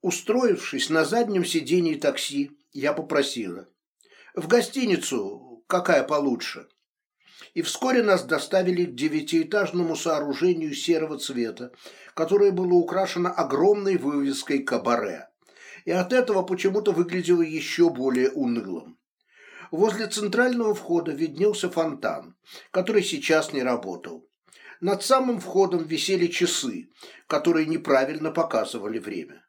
Устроившись на заднем сидении такси, я попросила. В гостиницу, какая получше. И вскоре нас доставили к девятиэтажному сооружению серого цвета, которое было украшено огромной вывеской «Кабаре». И от этого почему-то выглядело еще более унылым. Возле центрального входа виднелся фонтан, который сейчас не работал. Над самым входом висели часы, которые неправильно показывали время.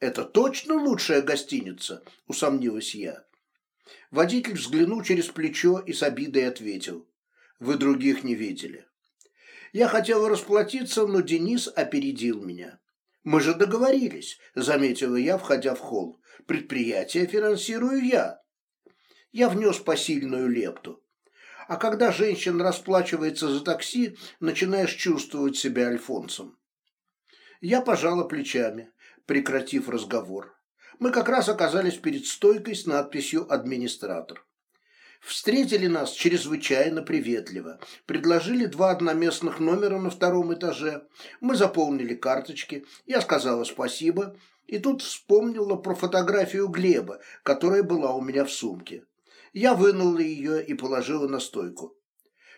«Это точно лучшая гостиница?» – усомнилась я. Водитель взглянул через плечо и с обидой ответил. «Вы других не видели». Я хотела расплатиться, но Денис опередил меня. «Мы же договорились», – заметила я, входя в холл. «Предприятие финансирую я». Я внес посильную лепту. А когда женщина расплачивается за такси, начинаешь чувствовать себя альфонсом. Я пожала плечами прекратив разговор. Мы как раз оказались перед стойкой с надписью «Администратор». Встретили нас чрезвычайно приветливо. Предложили два одноместных номера на втором этаже. Мы заполнили карточки. Я сказала спасибо. И тут вспомнила про фотографию Глеба, которая была у меня в сумке. Я вынула ее и положила на стойку.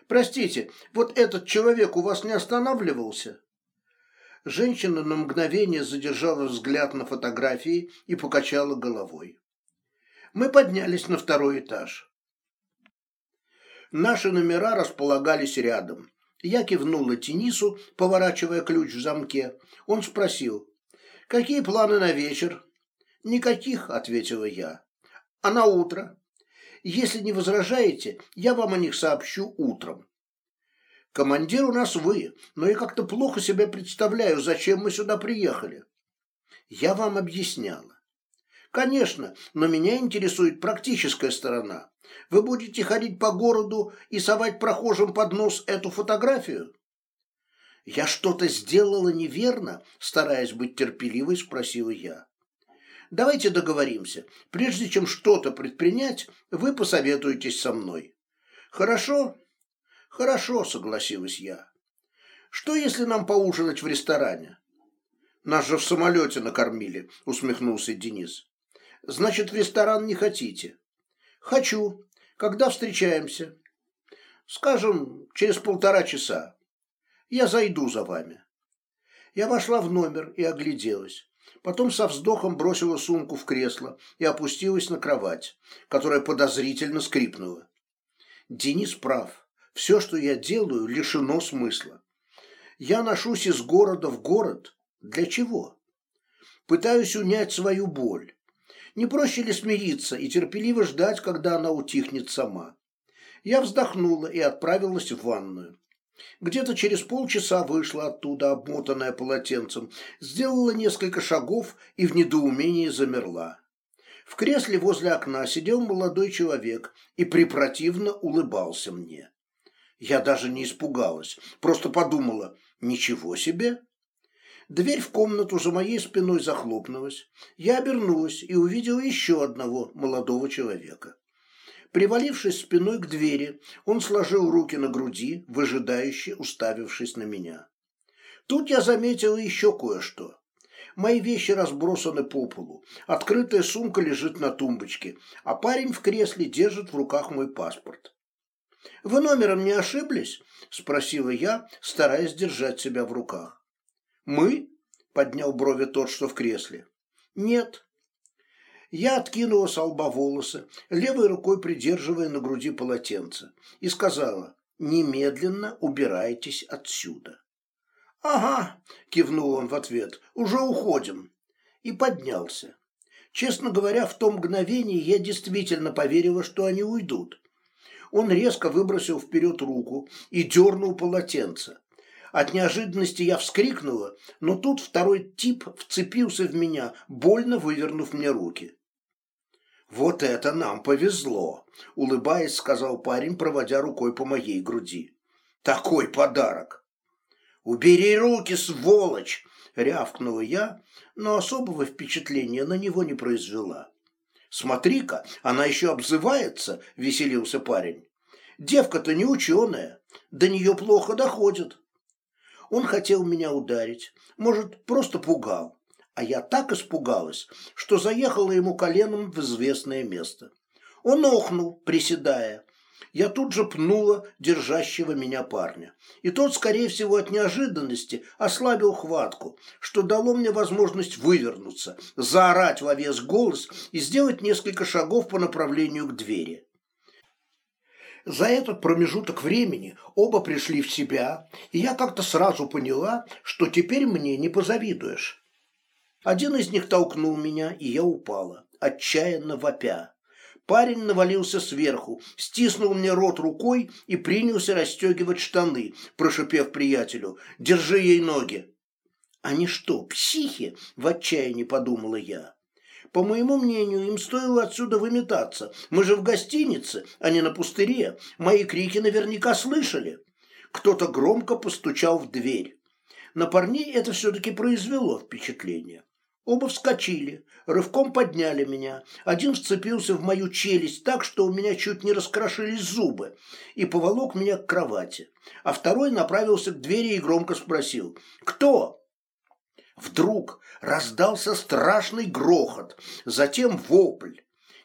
«Простите, вот этот человек у вас не останавливался?» Женщина на мгновение задержала взгляд на фотографии и покачала головой. Мы поднялись на второй этаж. Наши номера располагались рядом. Я кивнула Тенису, поворачивая ключ в замке. Он спросил, «Какие планы на вечер?» «Никаких», — ответила я. «А на утро?» «Если не возражаете, я вам о них сообщу утром». Командир у нас вы, но я как-то плохо себе представляю, зачем мы сюда приехали. Я вам объясняла. Конечно, но меня интересует практическая сторона. Вы будете ходить по городу и совать прохожим под нос эту фотографию? Я что-то сделала неверно, стараясь быть терпеливой, спросила я. Давайте договоримся. Прежде чем что-то предпринять, вы посоветуетесь со мной. Хорошо? Хорошо, согласилась я. Что, если нам поужинать в ресторане? Нас же в самолете накормили, усмехнулся Денис. Значит, в ресторан не хотите? Хочу. Когда встречаемся? Скажем, через полтора часа. Я зайду за вами. Я вошла в номер и огляделась. Потом со вздохом бросила сумку в кресло и опустилась на кровать, которая подозрительно скрипнула. Денис прав. Все, что я делаю, лишено смысла. Я ношусь из города в город. Для чего? Пытаюсь унять свою боль. Не проще ли смириться и терпеливо ждать, когда она утихнет сама? Я вздохнула и отправилась в ванную. Где-то через полчаса вышла оттуда, обмотанная полотенцем, сделала несколько шагов и в недоумении замерла. В кресле возле окна сидел молодой человек и препротивно улыбался мне. Я даже не испугалась, просто подумала, ничего себе. Дверь в комнату за моей спиной захлопнулась. Я обернулась и увидела еще одного молодого человека. Привалившись спиной к двери, он сложил руки на груди, выжидающе уставившись на меня. Тут я заметила еще кое-что. Мои вещи разбросаны по полу, открытая сумка лежит на тумбочке, а парень в кресле держит в руках мой паспорт. «Вы номером не ошиблись?» – спросила я, стараясь держать себя в руках. «Мы?» – поднял брови тот, что в кресле. «Нет». Я откинула с лба волосы, левой рукой придерживая на груди полотенце, и сказала, «Немедленно убирайтесь отсюда». «Ага», – кивнул он в ответ, – «уже уходим». И поднялся. Честно говоря, в том мгновении я действительно поверила, что они уйдут. Он резко выбросил вперед руку и дернул полотенце. От неожиданности я вскрикнула, но тут второй тип вцепился в меня, больно вывернув мне руки. «Вот это нам повезло!» – улыбаясь, сказал парень, проводя рукой по моей груди. «Такой подарок!» «Убери руки, сволочь!» – рявкнула я, но особого впечатления на него не произвела. «Смотри-ка, она еще обзывается», – веселился парень. «Девка-то не ученая, до нее плохо доходит». Он хотел меня ударить, может, просто пугал, А я так испугалась, что заехала ему коленом в известное место. Он охнул, приседая. Я тут же пнула держащего меня парня. И тот, скорее всего, от неожиданности ослабил хватку, что дало мне возможность вывернуться, заорать во весь голос и сделать несколько шагов по направлению к двери. За этот промежуток времени оба пришли в себя, и я как-то сразу поняла, что теперь мне не позавидуешь. Один из них толкнул меня, и я упала, отчаянно вопя. Парень навалился сверху, стиснул мне рот рукой и принялся расстегивать штаны, прошипев приятелю «Держи ей ноги!» «Они что, психи?» – в отчаянии подумала я. По моему мнению, им стоило отсюда выметаться. Мы же в гостинице, а не на пустыре. Мои крики наверняка слышали. Кто-то громко постучал в дверь. На парней это все-таки произвело впечатление. Оба вскочили, рывком подняли меня. Один вцепился в мою челюсть так, что у меня чуть не раскрошились зубы, и поволок меня к кровати. А второй направился к двери и громко спросил «Кто?». Вдруг раздался страшный грохот, затем вопль.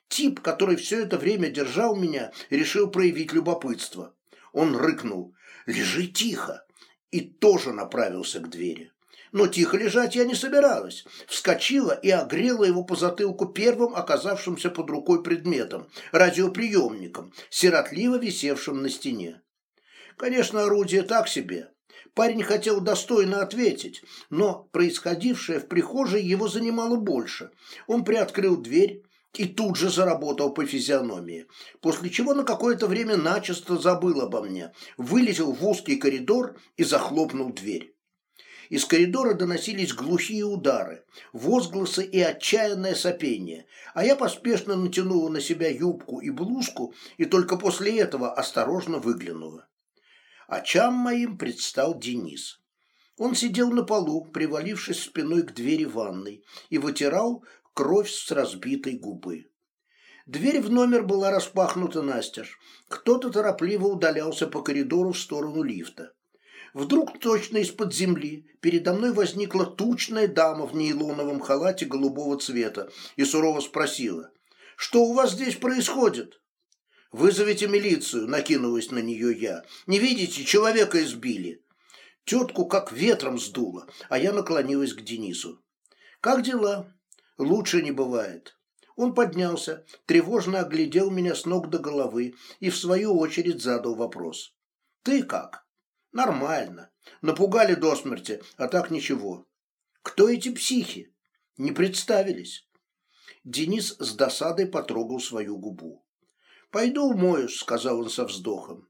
Тип, который все это время держал меня, решил проявить любопытство. Он рыкнул «Лежи тихо!» и тоже направился к двери. Но тихо лежать я не собиралась. Вскочила и огрела его по затылку первым оказавшимся под рукой предметом – радиоприемником, сиротливо висевшим на стене. Конечно, орудие так себе, Парень хотел достойно ответить, но происходившее в прихожей его занимало больше. Он приоткрыл дверь и тут же заработал по физиономии, после чего на какое-то время начисто забыл обо мне, вылетел в узкий коридор и захлопнул дверь. Из коридора доносились глухие удары, возгласы и отчаянное сопение, а я поспешно натянула на себя юбку и блузку и только после этого осторожно выглянула очам моим предстал Денис. Он сидел на полу, привалившись спиной к двери ванной, и вытирал кровь с разбитой губы. Дверь в номер была распахнута настежь. Кто-то торопливо удалялся по коридору в сторону лифта. Вдруг точно из-под земли передо мной возникла тучная дама в нейлоновом халате голубого цвета и сурово спросила, «Что у вас здесь происходит?» «Вызовите милицию», — накинулась на нее я. «Не видите, человека избили». Тетку как ветром сдуло, а я наклонилась к Денису. «Как дела?» «Лучше не бывает». Он поднялся, тревожно оглядел меня с ног до головы и в свою очередь задал вопрос. «Ты как?» «Нормально. Напугали до смерти, а так ничего». «Кто эти психи?» «Не представились». Денис с досадой потрогал свою губу. «Пойду умоюсь», — сказал он со вздохом.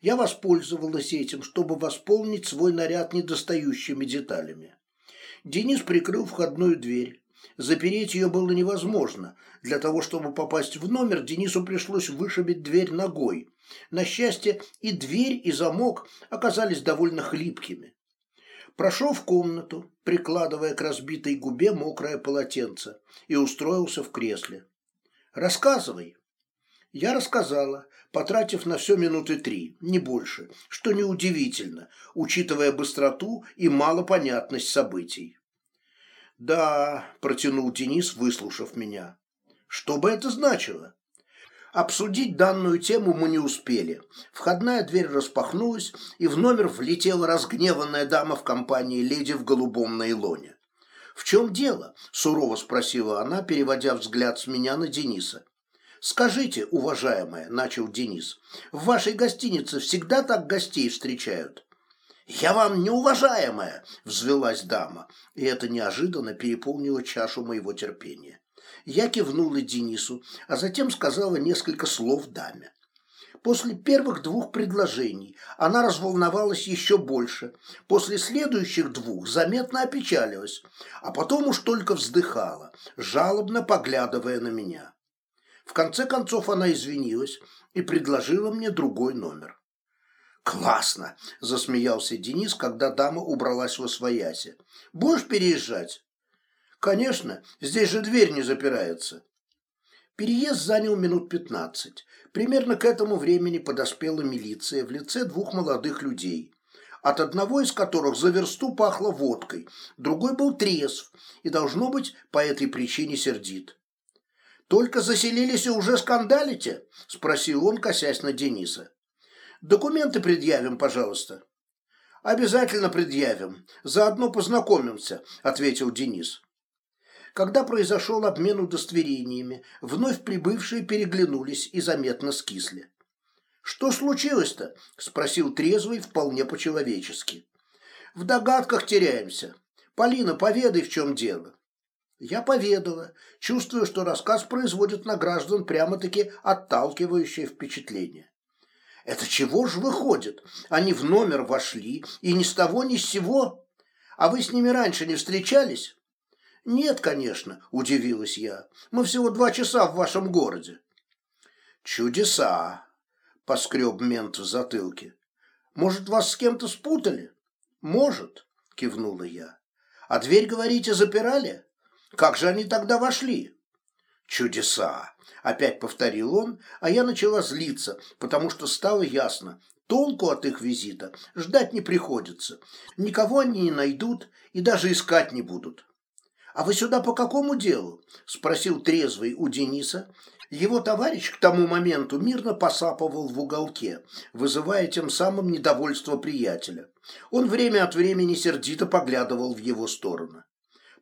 Я воспользовалась этим, чтобы восполнить свой наряд недостающими деталями. Денис прикрыл входную дверь. Запереть ее было невозможно. Для того, чтобы попасть в номер, Денису пришлось вышибить дверь ногой. На счастье, и дверь, и замок оказались довольно хлипкими. Прошел в комнату, прикладывая к разбитой губе мокрое полотенце, и устроился в кресле. «Рассказывай», я рассказала, потратив на все минуты три, не больше, что неудивительно, учитывая быстроту и малопонятность событий. «Да», – протянул Денис, выслушав меня. «Что бы это значило?» Обсудить данную тему мы не успели. Входная дверь распахнулась, и в номер влетела разгневанная дама в компании леди в голубом нейлоне. «В чем дело?» – сурово спросила она, переводя взгляд с меня на Дениса. «Скажите, уважаемая», – начал Денис, – «в вашей гостинице всегда так гостей встречают?» «Я вам неуважаемая!» – взвелась дама, и это неожиданно переполнило чашу моего терпения. Я кивнула Денису, а затем сказала несколько слов даме. После первых двух предложений она разволновалась еще больше, после следующих двух заметно опечалилась, а потом уж только вздыхала, жалобно поглядывая на меня. В конце концов она извинилась и предложила мне другой номер. «Классно!» – засмеялся Денис, когда дама убралась во своясе. «Будешь переезжать?» «Конечно, здесь же дверь не запирается». Переезд занял минут пятнадцать. Примерно к этому времени подоспела милиция в лице двух молодых людей. от одного из которых за версту пахло водкой, другой был трезв и, должно быть, по этой причине сердит. «Только заселились и уже скандалите?» – спросил он, косясь на Дениса. «Документы предъявим, пожалуйста». «Обязательно предъявим. Заодно познакомимся», – ответил Денис. Когда произошел обмен удостоверениями, вновь прибывшие переглянулись и заметно скисли. «Что случилось-то?» – спросил трезвый вполне по-человечески. «В догадках теряемся. Полина, поведай, в чем дело». Я поведала, чувствуя, что рассказ производит на граждан прямо-таки отталкивающее впечатление. Это чего же выходит? Они в номер вошли, и ни с того ни с сего. А вы с ними раньше не встречались? Нет, конечно, удивилась я. Мы всего два часа в вашем городе. Чудеса, поскреб мент в затылке. Может, вас с кем-то спутали? Может, кивнула я. А дверь, говорите, запирали? Как же они тогда вошли? Чудеса, опять повторил он, а я начала злиться, потому что стало ясно, толку от их визита ждать не приходится. Никого они не найдут и даже искать не будут. «А вы сюда по какому делу?» – спросил трезвый у Дениса. Его товарищ к тому моменту мирно посапывал в уголке, вызывая тем самым недовольство приятеля. Он время от времени сердито поглядывал в его сторону.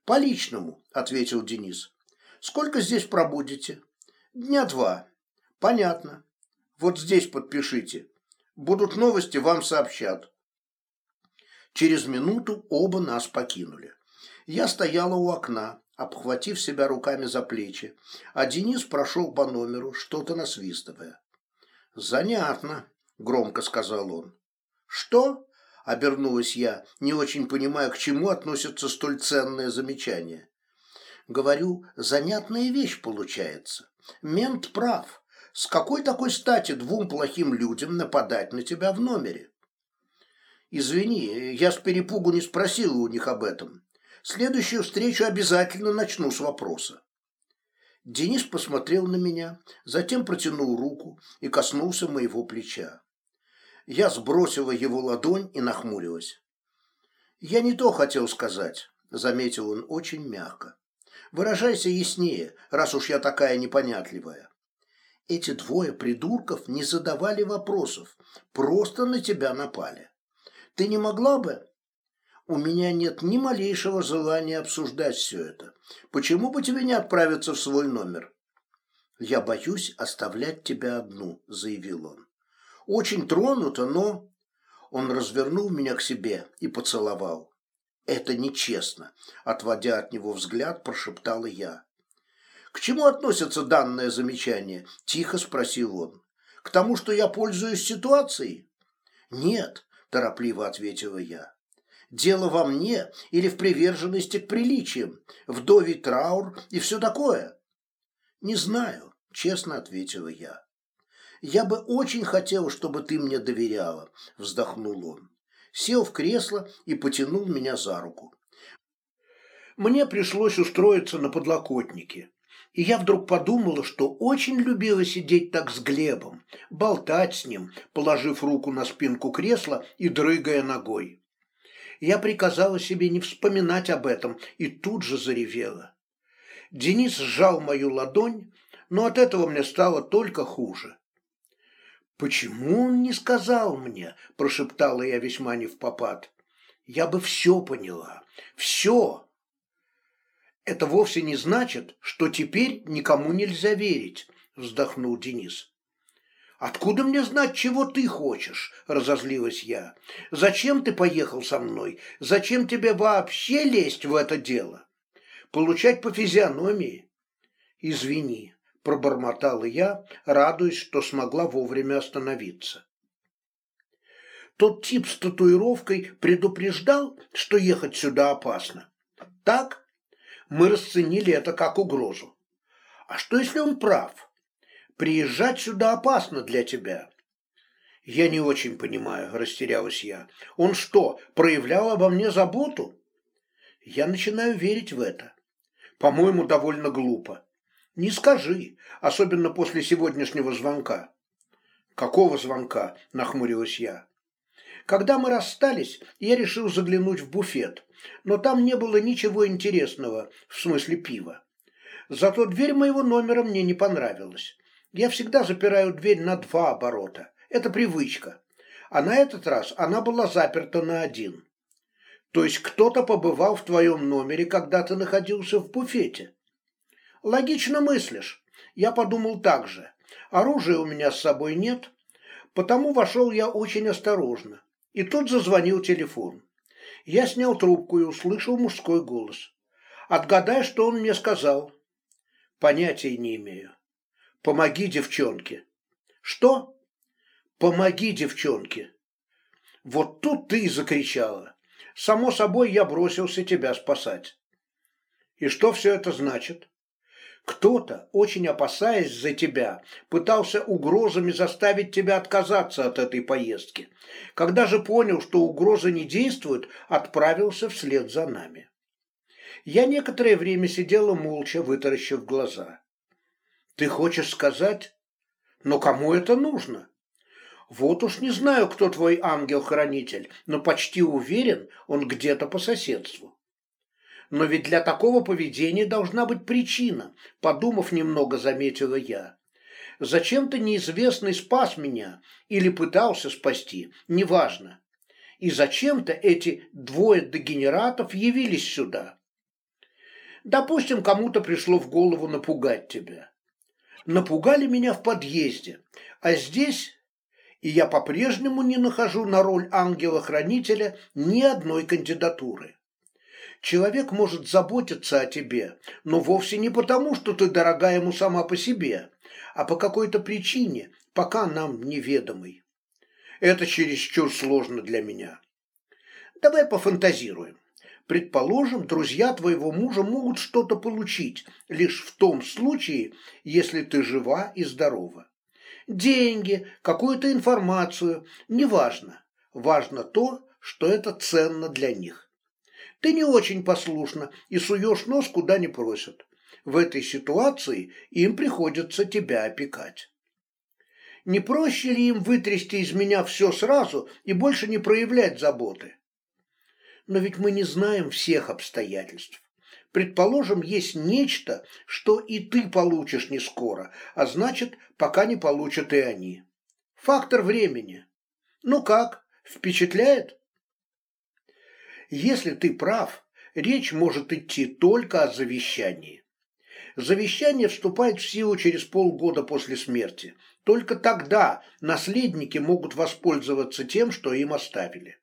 «По личному», – ответил Денис. «Сколько здесь пробудете?» «Дня два». «Понятно. Вот здесь подпишите. Будут новости, вам сообщат». Через минуту оба нас покинули. Я стояла у окна, обхватив себя руками за плечи, а Денис прошел по номеру, что-то насвистывая. «Занятно», — громко сказал он. «Что?» — обернулась я, не очень понимая, к чему относится столь ценное замечание. Говорю, занятная вещь получается. Мент прав. С какой такой стати двум плохим людям нападать на тебя в номере? Извини, я с перепугу не спросила у них об этом. Следующую встречу обязательно начну с вопроса. Денис посмотрел на меня, затем протянул руку и коснулся моего плеча. Я сбросила его ладонь и нахмурилась. «Я не то хотел сказать», — заметил он очень мягко. «Выражайся яснее, раз уж я такая непонятливая». Эти двое придурков не задавали вопросов, просто на тебя напали. Ты не могла бы у меня нет ни малейшего желания обсуждать все это. Почему бы тебе не отправиться в свой номер? Я боюсь оставлять тебя одну, заявил он. Очень тронуто, но... Он развернул меня к себе и поцеловал. Это нечестно, отводя от него взгляд, прошептала я. К чему относится данное замечание? Тихо спросил он. К тому, что я пользуюсь ситуацией? Нет, торопливо ответила я. Дело во мне или в приверженности к приличиям, вдове траур и все такое? Не знаю, честно ответила я. Я бы очень хотел, чтобы ты мне доверяла, вздохнул он. Сел в кресло и потянул меня за руку. Мне пришлось устроиться на подлокотнике. И я вдруг подумала, что очень любила сидеть так с Глебом, болтать с ним, положив руку на спинку кресла и дрыгая ногой я приказала себе не вспоминать об этом и тут же заревела. Денис сжал мою ладонь, но от этого мне стало только хуже. «Почему он не сказал мне?» – прошептала я весьма не в попад. «Я бы все поняла. Все!» «Это вовсе не значит, что теперь никому нельзя верить», – вздохнул Денис. «Откуда мне знать, чего ты хочешь?» – разозлилась я. «Зачем ты поехал со мной? Зачем тебе вообще лезть в это дело? Получать по физиономии?» «Извини», – пробормотала я, радуясь, что смогла вовремя остановиться. Тот тип с татуировкой предупреждал, что ехать сюда опасно. Так? Мы расценили это как угрозу. А что, если он прав? Приезжать сюда опасно для тебя». «Я не очень понимаю», – растерялась я. «Он что, проявлял обо мне заботу?» «Я начинаю верить в это. По-моему, довольно глупо. Не скажи, особенно после сегодняшнего звонка». «Какого звонка?» – нахмурилась я. Когда мы расстались, я решил заглянуть в буфет, но там не было ничего интересного, в смысле пива. Зато дверь моего номера мне не понравилась. Я всегда запираю дверь на два оборота. Это привычка. А на этот раз она была заперта на один. То есть кто-то побывал в твоем номере, когда ты находился в буфете. Логично мыслишь. Я подумал так же. Оружия у меня с собой нет, потому вошел я очень осторожно. И тут зазвонил телефон. Я снял трубку и услышал мужской голос. Отгадай, что он мне сказал. Понятия не имею. Помоги девчонке. Что? Помоги девчонке. Вот тут ты и закричала. Само собой, я бросился тебя спасать. И что все это значит? Кто-то, очень опасаясь за тебя, пытался угрозами заставить тебя отказаться от этой поездки. Когда же понял, что угрозы не действуют, отправился вслед за нами. Я некоторое время сидела молча, вытаращив глаза. Ты хочешь сказать? Но кому это нужно? Вот уж не знаю, кто твой ангел-хранитель, но почти уверен, он где-то по соседству. Но ведь для такого поведения должна быть причина, подумав немного, заметила я. Зачем-то неизвестный спас меня или пытался спасти, неважно. И зачем-то эти двое дегенератов явились сюда. Допустим, кому-то пришло в голову напугать тебя. Напугали меня в подъезде, а здесь и я по-прежнему не нахожу на роль ангела-хранителя ни одной кандидатуры. Человек может заботиться о тебе, но вовсе не потому, что ты дорога ему сама по себе, а по какой-то причине, пока нам неведомой. Это чересчур сложно для меня. Давай пофантазируем. Предположим, друзья твоего мужа могут что-то получить лишь в том случае, если ты жива и здорова. Деньги, какую-то информацию, неважно. Важно то, что это ценно для них. Ты не очень послушна и суешь нос куда не просят. В этой ситуации им приходится тебя опекать. Не проще ли им вытрясти из меня все сразу и больше не проявлять заботы? Но ведь мы не знаем всех обстоятельств. Предположим, есть нечто, что и ты получишь не скоро, а значит, пока не получат и они. Фактор времени. Ну как, впечатляет? Если ты прав, речь может идти только о завещании. Завещание вступает в силу через полгода после смерти. Только тогда наследники могут воспользоваться тем, что им оставили.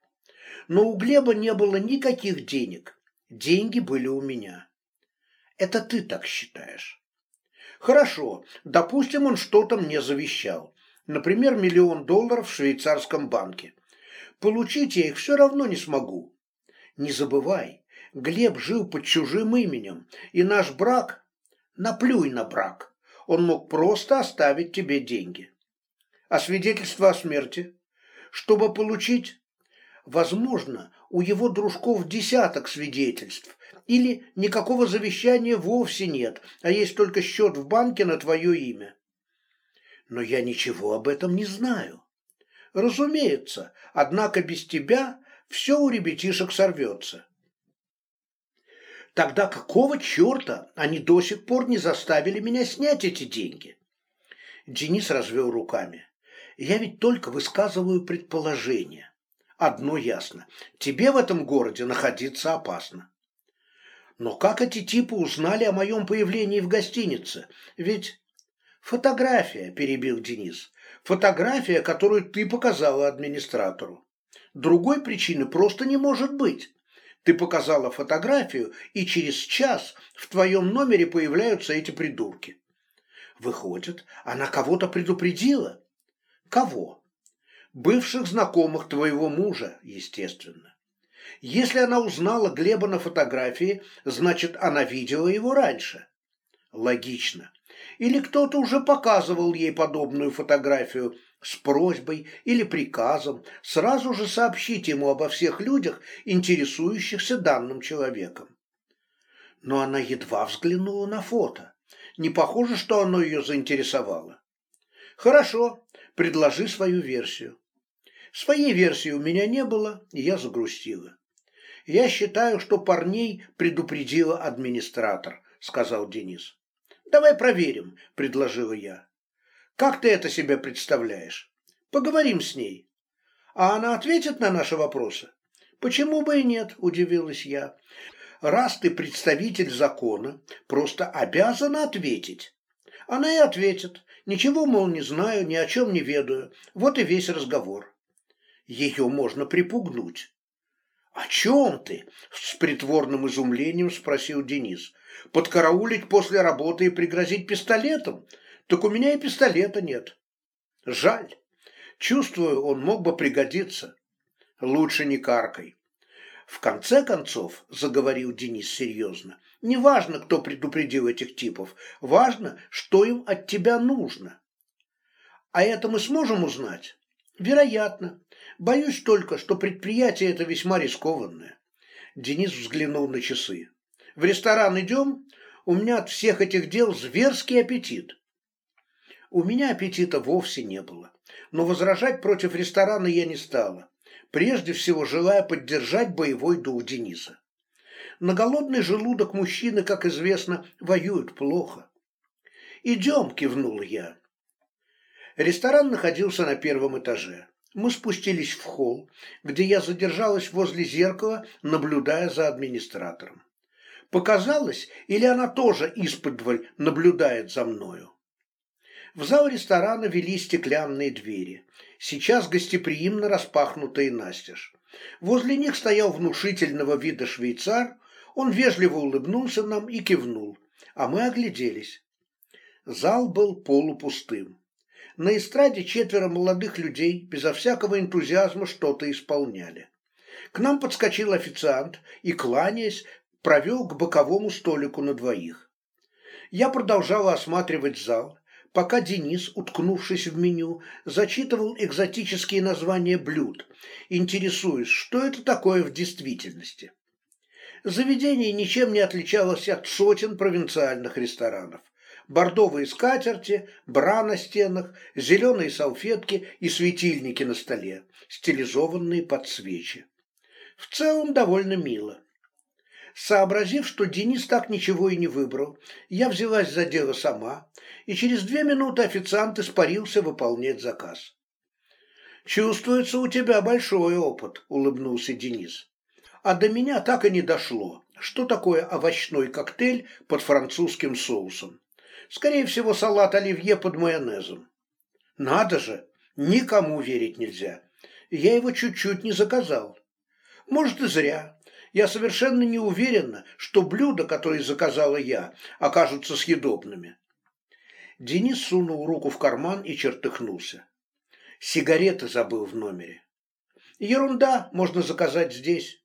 Но у Глеба не было никаких денег. Деньги были у меня. Это ты так считаешь. Хорошо, допустим, он что-то мне завещал. Например, миллион долларов в швейцарском банке. Получить я их все равно не смогу. Не забывай, Глеб жил под чужим именем, и наш брак... Наплюй на брак. Он мог просто оставить тебе деньги. А свидетельство о смерти? Чтобы получить... Возможно, у его дружков десяток свидетельств, или никакого завещания вовсе нет, а есть только счет в банке на твое имя. Но я ничего об этом не знаю. Разумеется, однако без тебя все у ребятишек сорвется. Тогда какого черта они до сих пор не заставили меня снять эти деньги? Денис развел руками. Я ведь только высказываю предположение. Одно ясно. Тебе в этом городе находиться опасно. Но как эти типы узнали о моем появлении в гостинице? Ведь... Фотография, перебил Денис. Фотография, которую ты показала администратору. Другой причины просто не может быть. Ты показала фотографию, и через час в твоем номере появляются эти придурки. Выходит, она кого-то предупредила? Кого? Бывших знакомых твоего мужа, естественно. Если она узнала Глеба на фотографии, значит, она видела его раньше. Логично. Или кто-то уже показывал ей подобную фотографию, с просьбой или приказом сразу же сообщить ему обо всех людях, интересующихся данным человеком. Но она едва взглянула на фото. Не похоже, что оно ее заинтересовало. Хорошо, предложи свою версию. Своей версии у меня не было, и я загрустила. Я считаю, что парней предупредила администратор, сказал Денис. Давай проверим, предложила я. Как ты это себе представляешь? Поговорим с ней. А она ответит на наши вопросы? Почему бы и нет, удивилась я. Раз ты представитель закона, просто обязана ответить. Она и ответит. Ничего, мол, не знаю, ни о чем не ведаю. Вот и весь разговор. Ее можно припугнуть. «О чем ты?» – с притворным изумлением спросил Денис. «Подкараулить после работы и пригрозить пистолетом? Так у меня и пистолета нет». «Жаль. Чувствую, он мог бы пригодиться. Лучше не каркай». «В конце концов», – заговорил Денис серьезно, – «не важно, кто предупредил этих типов, важно, что им от тебя нужно». «А это мы сможем узнать?» «Вероятно. Боюсь только, что предприятие это весьма рискованное». Денис взглянул на часы. «В ресторан идем? У меня от всех этих дел зверский аппетит». У меня аппетита вовсе не было, но возражать против ресторана я не стала прежде всего желая поддержать боевой дух Дениса. На голодный желудок мужчины, как известно, воюют плохо. «Идем», – кивнул я. Ресторан находился на первом этаже. Мы спустились в холл, где я задержалась возле зеркала, наблюдая за администратором. Показалось, или она тоже исподволь наблюдает за мною? В зал ресторана вели стеклянные двери, сейчас гостеприимно распахнутые настежь. Возле них стоял внушительного вида швейцар, он вежливо улыбнулся нам и кивнул, а мы огляделись. Зал был полупустым. На эстраде четверо молодых людей безо всякого энтузиазма что-то исполняли. К нам подскочил официант и, кланяясь, провел к боковому столику на двоих. Я продолжала осматривать зал, пока Денис, уткнувшись в меню, зачитывал экзотические названия блюд, интересуясь, что это такое в действительности. Заведение ничем не отличалось от сотен провинциальных ресторанов. Бордовые скатерти, бра на стенах, зеленые салфетки и светильники на столе, стилизованные под свечи. В целом довольно мило. Сообразив, что Денис так ничего и не выбрал, я взялась за дело сама, и через две минуты официант испарился выполнять заказ. «Чувствуется у тебя большой опыт», – улыбнулся Денис. «А до меня так и не дошло, что такое овощной коктейль под французским соусом. Скорее всего, салат оливье под майонезом. Надо же, никому верить нельзя. Я его чуть-чуть не заказал. Может, и зря я совершенно не уверена, что блюда, которые заказала я, окажутся съедобными. Денис сунул руку в карман и чертыхнулся. Сигареты забыл в номере. Ерунда, можно заказать здесь.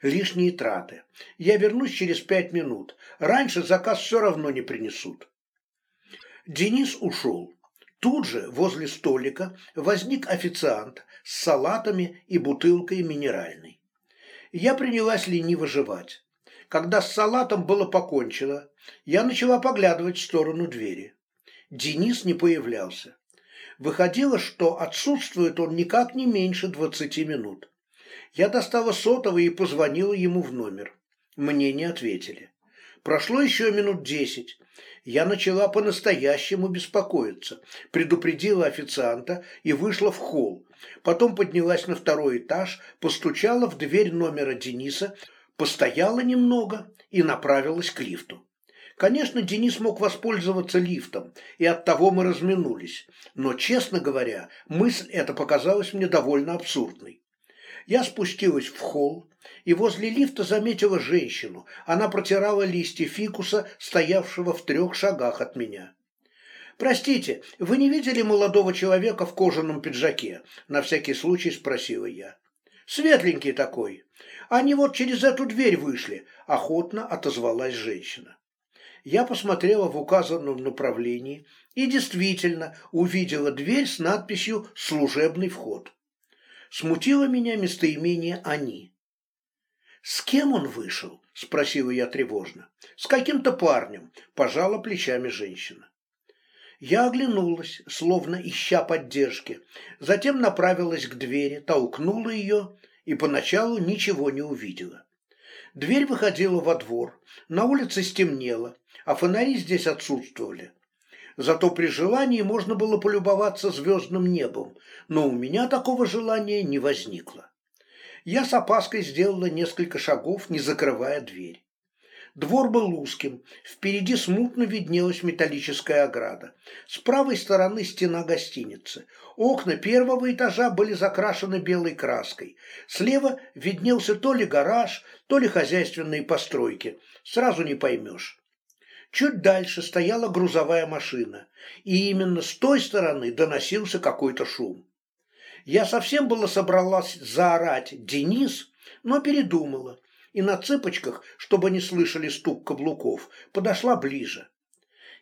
Лишние траты. Я вернусь через пять минут. Раньше заказ все равно не принесут. Денис ушел. Тут же, возле столика, возник официант с салатами и бутылкой минеральной я принялась лениво жевать. Когда с салатом было покончено, я начала поглядывать в сторону двери. Денис не появлялся. Выходило, что отсутствует он никак не меньше двадцати минут. Я достала сотовый и позвонила ему в номер. Мне не ответили. Прошло еще минут десять. Я начала по-настоящему беспокоиться, предупредила официанта и вышла в холл. Потом поднялась на второй этаж, постучала в дверь номера Дениса, постояла немного и направилась к лифту. Конечно, Денис мог воспользоваться лифтом, и оттого мы разминулись. Но, честно говоря, мысль эта показалась мне довольно абсурдной. Я спустилась в холл и возле лифта заметила женщину. Она протирала листья фикуса, стоявшего в трех шагах от меня. «Простите, вы не видели молодого человека в кожаном пиджаке?» На всякий случай спросила я. «Светленький такой. Они вот через эту дверь вышли», – охотно отозвалась женщина. Я посмотрела в указанном направлении и действительно увидела дверь с надписью «Служебный вход». Смутило меня местоимение «они». «С кем он вышел?» – спросила я тревожно. «С каким-то парнем», – пожала плечами женщина. Я оглянулась, словно ища поддержки, затем направилась к двери, толкнула ее и поначалу ничего не увидела. Дверь выходила во двор, на улице стемнело, а фонари здесь отсутствовали. Зато при желании можно было полюбоваться звездным небом, но у меня такого желания не возникло. Я с опаской сделала несколько шагов, не закрывая дверь. Двор был узким, впереди смутно виднелась металлическая ограда. С правой стороны стена гостиницы. Окна первого этажа были закрашены белой краской. Слева виднелся то ли гараж, то ли хозяйственные постройки. Сразу не поймешь. Чуть дальше стояла грузовая машина, и именно с той стороны доносился какой-то шум. Я совсем было собралась заорать «Денис!», но передумала и на цыпочках, чтобы не слышали стук каблуков, подошла ближе.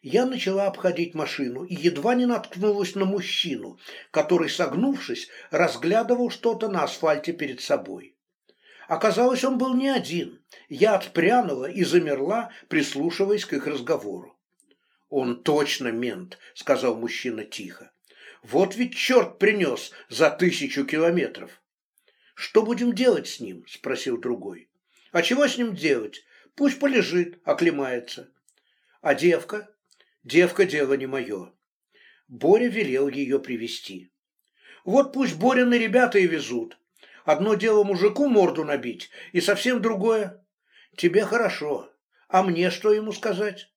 Я начала обходить машину и едва не наткнулась на мужчину, который, согнувшись, разглядывал что-то на асфальте перед собой. Оказалось, он был не один. Я отпрянула и замерла, прислушиваясь к их разговору. «Он точно мент», — сказал мужчина тихо. «Вот ведь черт принес за тысячу километров». «Что будем делать с ним?» — спросил другой. А чего с ним делать? Пусть полежит, оклемается. А девка? Девка дело не мое. Боря велел ее привести. Вот пусть Борины ребята и везут. Одно дело мужику морду набить, и совсем другое. Тебе хорошо, а мне что ему сказать?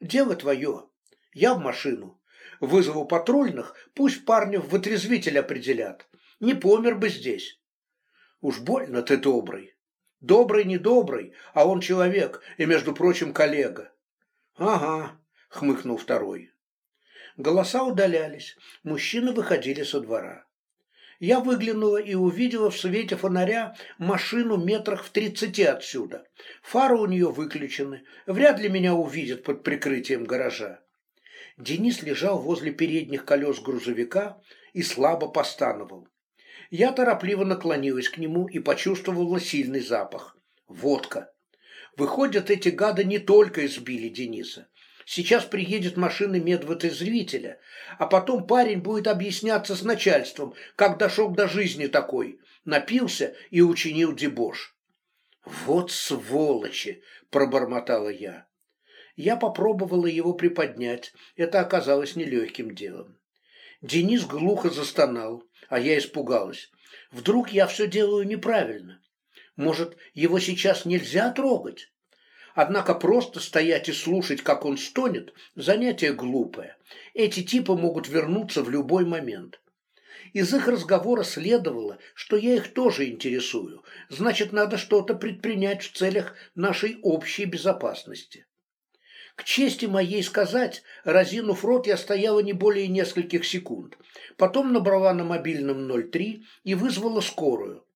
Дело твое. Я в машину. Вызову патрульных, пусть парня в вытрезвитель определят. Не помер бы здесь. Уж больно ты добрый. Добрый, недобрый, а он человек и, между прочим, коллега. Ага, хмыкнул второй. Голоса удалялись, мужчины выходили со двора. Я выглянула и увидела в свете фонаря машину метрах в тридцати отсюда. Фары у нее выключены, вряд ли меня увидят под прикрытием гаража. Денис лежал возле передних колес грузовика и слабо постановал. Я торопливо наклонилась к нему и почувствовала сильный запах. Водка. Выходят, эти гады не только избили Дениса. Сейчас приедет машина медвотрезвителя, а потом парень будет объясняться с начальством, как дошел до жизни такой. Напился и учинил дебош. «Вот сволочи!» – пробормотала я. Я попробовала его приподнять. Это оказалось нелегким делом. Денис глухо застонал, а я испугалась. Вдруг я все делаю неправильно? Может, его сейчас нельзя трогать? Однако просто стоять и слушать, как он стонет, занятие глупое. Эти типы могут вернуться в любой момент. Из их разговора следовало, что я их тоже интересую, значит, надо что-то предпринять в целях нашей общей безопасности. К чести моей сказать, разинув рот, я стояла не более нескольких секунд. Потом набрала на мобильном 03 и вызвала скорую.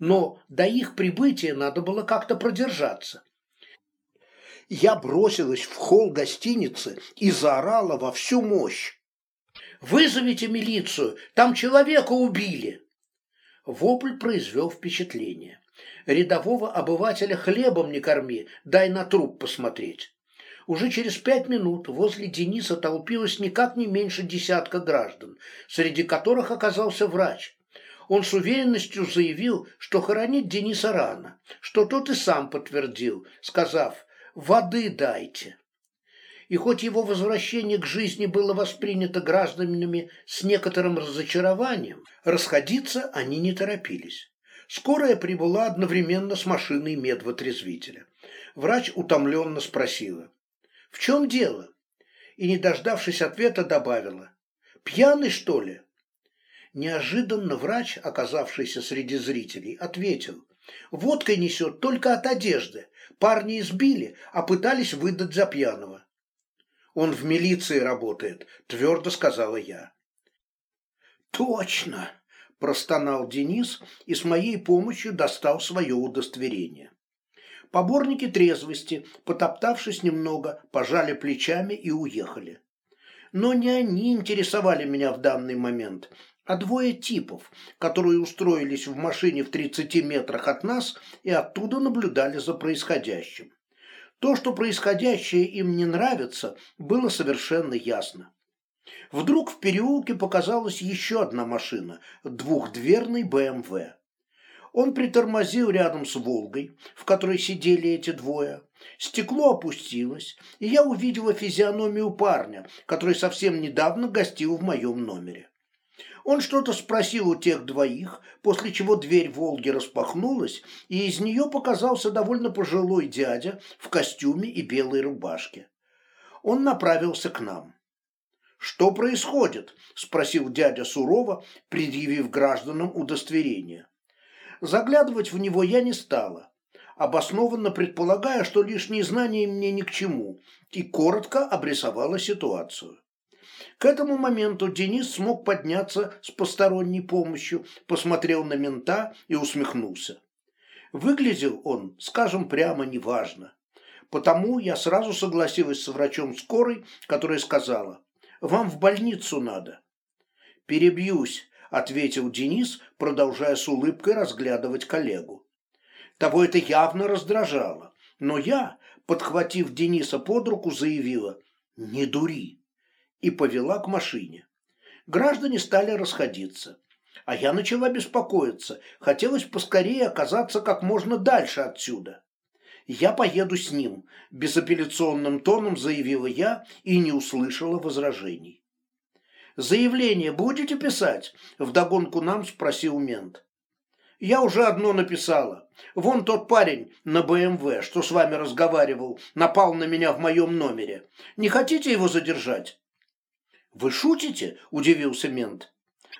Но до их прибытия надо было как-то продержаться. Я бросилась в холл гостиницы и заорала во всю мощь. «Вызовите милицию! Там человека убили!» Вопль произвел впечатление. Рядового обывателя хлебом не корми, дай на труп посмотреть. Уже через пять минут возле Дениса толпилось никак не меньше десятка граждан, среди которых оказался врач. Он с уверенностью заявил, что хоронить Дениса рано, что тот и сам подтвердил, сказав «воды дайте». И хоть его возвращение к жизни было воспринято гражданами с некоторым разочарованием, расходиться они не торопились. Скорая прибыла одновременно с машиной медвотрезвителя. Врач утомленно спросила. В чем дело? И, не дождавшись ответа, добавила. Пьяный, что ли? Неожиданно врач, оказавшийся среди зрителей, ответил. Водкой несет только от одежды. Парни избили, а пытались выдать за пьяного. Он в милиции работает, твердо сказала я. Точно, простонал Денис и с моей помощью достал свое удостоверение. Поборники трезвости, потоптавшись немного, пожали плечами и уехали. Но не они интересовали меня в данный момент, а двое типов, которые устроились в машине в 30 метрах от нас и оттуда наблюдали за происходящим. То, что происходящее им не нравится, было совершенно ясно. Вдруг в переулке показалась еще одна машина, двухдверный БМВ. Он притормозил рядом с «Волгой», в которой сидели эти двое. Стекло опустилось, и я увидела физиономию парня, который совсем недавно гостил в моем номере. Он что-то спросил у тех двоих, после чего дверь «Волги» распахнулась, и из нее показался довольно пожилой дядя в костюме и белой рубашке. Он направился к нам. «Что происходит?» – спросил дядя сурово, предъявив гражданам удостоверение. Заглядывать в него я не стала, обоснованно предполагая, что лишние знания мне ни к чему, и коротко обрисовала ситуацию. К этому моменту Денис смог подняться с посторонней помощью, посмотрел на мента и усмехнулся. Выглядел он, скажем прямо, неважно. Потому я сразу согласилась с врачом скорой, которая сказала, «Вам в больницу надо». «Перебьюсь», – ответил Денис, продолжая с улыбкой разглядывать коллегу. Того это явно раздражало, но я, подхватив Дениса под руку, заявила «Не дури» и повела к машине. Граждане стали расходиться, а я начала беспокоиться, хотелось поскорее оказаться как можно дальше отсюда. «Я поеду с ним», – безапелляционным тоном заявила я и не услышала возражений. «Заявление будете писать?» – вдогонку нам спросил мент. «Я уже одно написала. Вон тот парень на БМВ, что с вами разговаривал, напал на меня в моем номере. Не хотите его задержать?» «Вы шутите?» – удивился мент.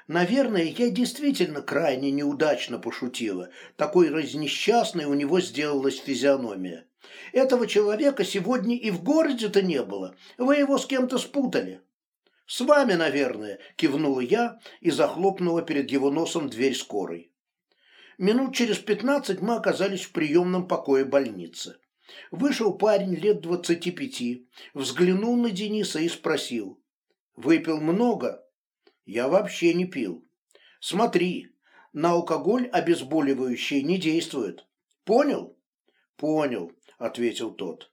Наверное, я действительно крайне неудачно пошутила. Такой разнесчастной у него сделалась физиономия. Этого человека сегодня и в городе-то не было. Вы его с кем-то спутали. «С вами, наверное», – кивнула я и захлопнула перед его носом дверь скорой. Минут через пятнадцать мы оказались в приемном покое больницы. Вышел парень лет двадцати пяти, взглянул на Дениса и спросил. «Выпил много?» «Я вообще не пил». «Смотри, на алкоголь обезболивающие не действуют. Понял?» «Понял», – ответил тот.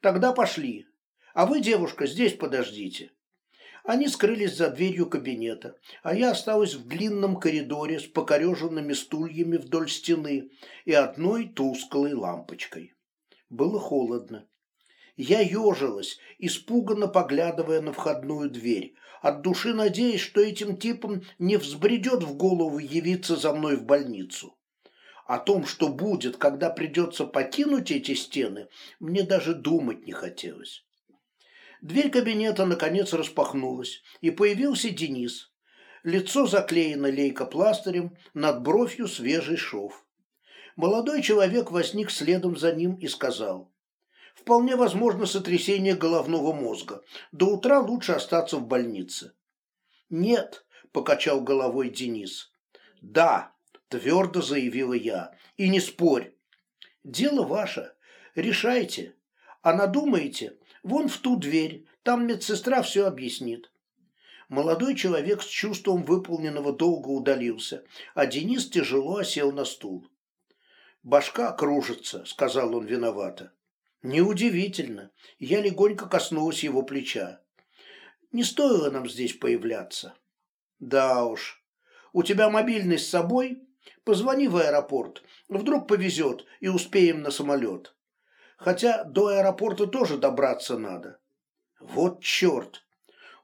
«Тогда пошли. А вы, девушка, здесь подождите». Они скрылись за дверью кабинета, а я осталась в длинном коридоре с покореженными стульями вдоль стены и одной тусклой лампочкой. Было холодно. Я ежилась, испуганно поглядывая на входную дверь, от души надеясь, что этим типом не взбредет в голову явиться за мной в больницу. О том, что будет, когда придется покинуть эти стены, мне даже думать не хотелось. Дверь кабинета наконец распахнулась, и появился Денис. Лицо заклеено лейкопластырем, над бровью свежий шов. Молодой человек возник следом за ним и сказал. «Вполне возможно сотрясение головного мозга. До утра лучше остаться в больнице». «Нет», – покачал головой Денис. «Да», – твердо заявила я. «И не спорь. Дело ваше. Решайте. А надумаете, Вон в ту дверь, там медсестра все объяснит. Молодой человек с чувством выполненного долга удалился, а Денис тяжело осел на стул. «Башка кружится», — сказал он виновато. «Неудивительно. Я легонько коснулась его плеча. Не стоило нам здесь появляться». «Да уж. У тебя мобильный с собой? Позвони в аэропорт. Вдруг повезет и успеем на самолет» хотя до аэропорта тоже добраться надо. Вот черт!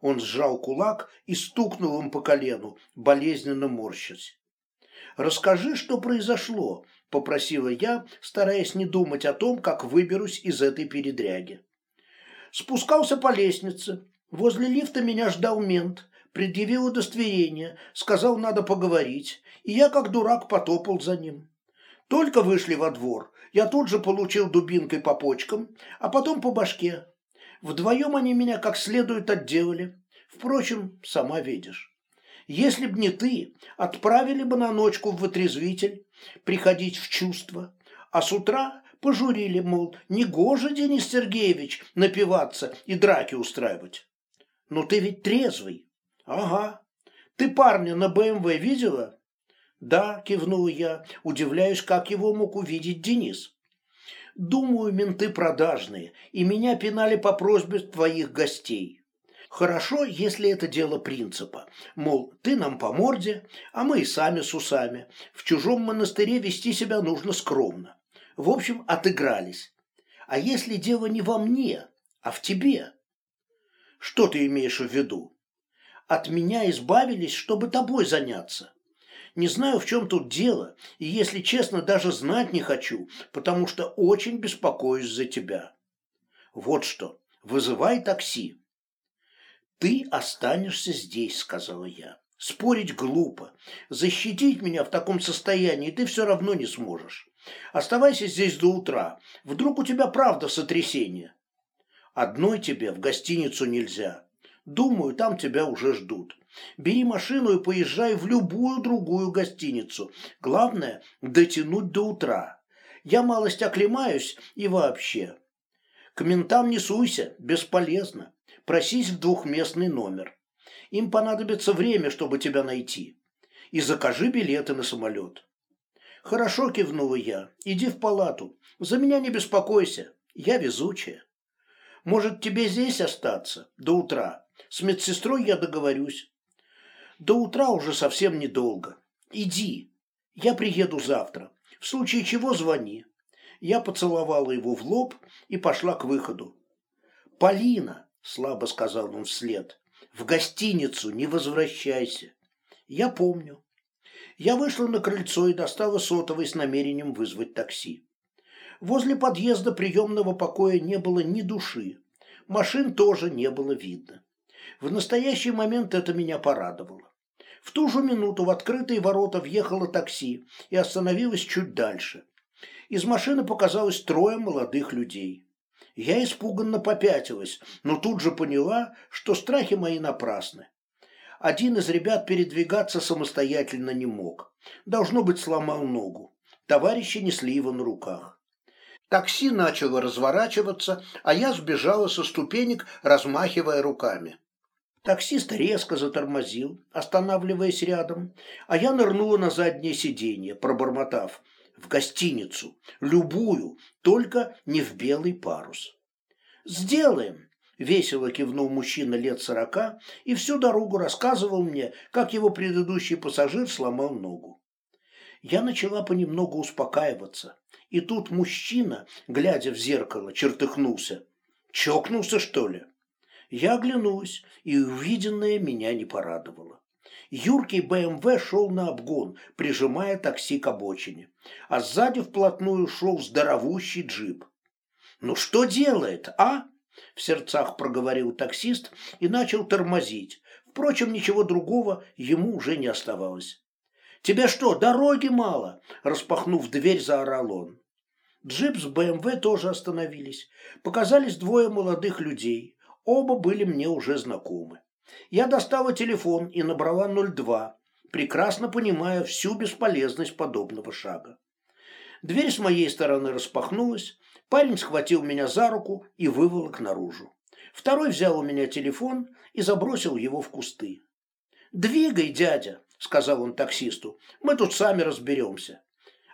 Он сжал кулак и стукнул им по колену, болезненно морщась. «Расскажи, что произошло», – попросила я, стараясь не думать о том, как выберусь из этой передряги. Спускался по лестнице. Возле лифта меня ждал мент, предъявил удостоверение, сказал, надо поговорить, и я, как дурак, потопал за ним. Только вышли во двор, я тут же получил дубинкой по почкам, а потом по башке. Вдвоем они меня как следует отделали. Впрочем, сама видишь. Если б не ты, отправили бы на ночку в вытрезвитель, приходить в чувство, а с утра пожурили, мол, негоже, Денис Сергеевич, напиваться и драки устраивать. Но ты ведь трезвый. Ага. Ты парня на БМВ видела? «Да», – кивнул я, удивляюсь, как его мог увидеть Денис. «Думаю, менты продажные, и меня пинали по просьбе твоих гостей. Хорошо, если это дело принципа. Мол, ты нам по морде, а мы и сами с усами. В чужом монастыре вести себя нужно скромно. В общем, отыгрались. А если дело не во мне, а в тебе? Что ты имеешь в виду? От меня избавились, чтобы тобой заняться. Не знаю, в чем тут дело, и, если честно, даже знать не хочу, потому что очень беспокоюсь за тебя. Вот что, вызывай такси. «Ты останешься здесь», — сказала я. «Спорить глупо. Защитить меня в таком состоянии ты все равно не сможешь. Оставайся здесь до утра. Вдруг у тебя правда сотрясение. Одной тебе в гостиницу нельзя. Думаю, там тебя уже ждут. Бери машину и поезжай в любую другую гостиницу. Главное – дотянуть до утра. Я малость оклемаюсь и вообще. К ментам не суйся, бесполезно просись в двухместный номер. Им понадобится время, чтобы тебя найти. И закажи билеты на самолет. Хорошо, кивнула я. Иди в палату. За меня не беспокойся. Я везучая. Может, тебе здесь остаться? До утра. С медсестрой я договорюсь. До утра уже совсем недолго. Иди. Я приеду завтра. В случае чего звони. Я поцеловала его в лоб и пошла к выходу. «Полина!» слабо сказал он вслед. В гостиницу не возвращайся. Я помню. Я вышла на крыльцо и достала сотовый с намерением вызвать такси. Возле подъезда приемного покоя не было ни души. Машин тоже не было видно. В настоящий момент это меня порадовало. В ту же минуту в открытые ворота въехало такси и остановилось чуть дальше. Из машины показалось трое молодых людей. Я испуганно попятилась, но тут же поняла, что страхи мои напрасны. Один из ребят передвигаться самостоятельно не мог. Должно быть, сломал ногу. Товарищи несли его на руках. Такси начало разворачиваться, а я сбежала со ступенек, размахивая руками. Таксист резко затормозил, останавливаясь рядом, а я нырнула на заднее сиденье, пробормотав – в гостиницу, любую, только не в белый парус. «Сделаем!» – весело кивнул мужчина лет сорока и всю дорогу рассказывал мне, как его предыдущий пассажир сломал ногу. Я начала понемногу успокаиваться, и тут мужчина, глядя в зеркало, чертыхнулся. «Чокнулся, что ли?» Я оглянулась, и увиденное меня не порадовало. Юркий БМВ шел на обгон, прижимая такси к обочине, а сзади вплотную шел здоровущий джип. «Ну что делает, а?» – в сердцах проговорил таксист и начал тормозить. Впрочем, ничего другого ему уже не оставалось. «Тебе что, дороги мало?» – распахнув дверь, заорал он. Джип с БМВ тоже остановились. Показались двое молодых людей. Оба были мне уже знакомы. Я достала телефон и набрала 02, прекрасно понимая всю бесполезность подобного шага. Дверь с моей стороны распахнулась, парень схватил меня за руку и выволок наружу. Второй взял у меня телефон и забросил его в кусты. «Двигай, дядя», — сказал он таксисту, — «мы тут сами разберемся».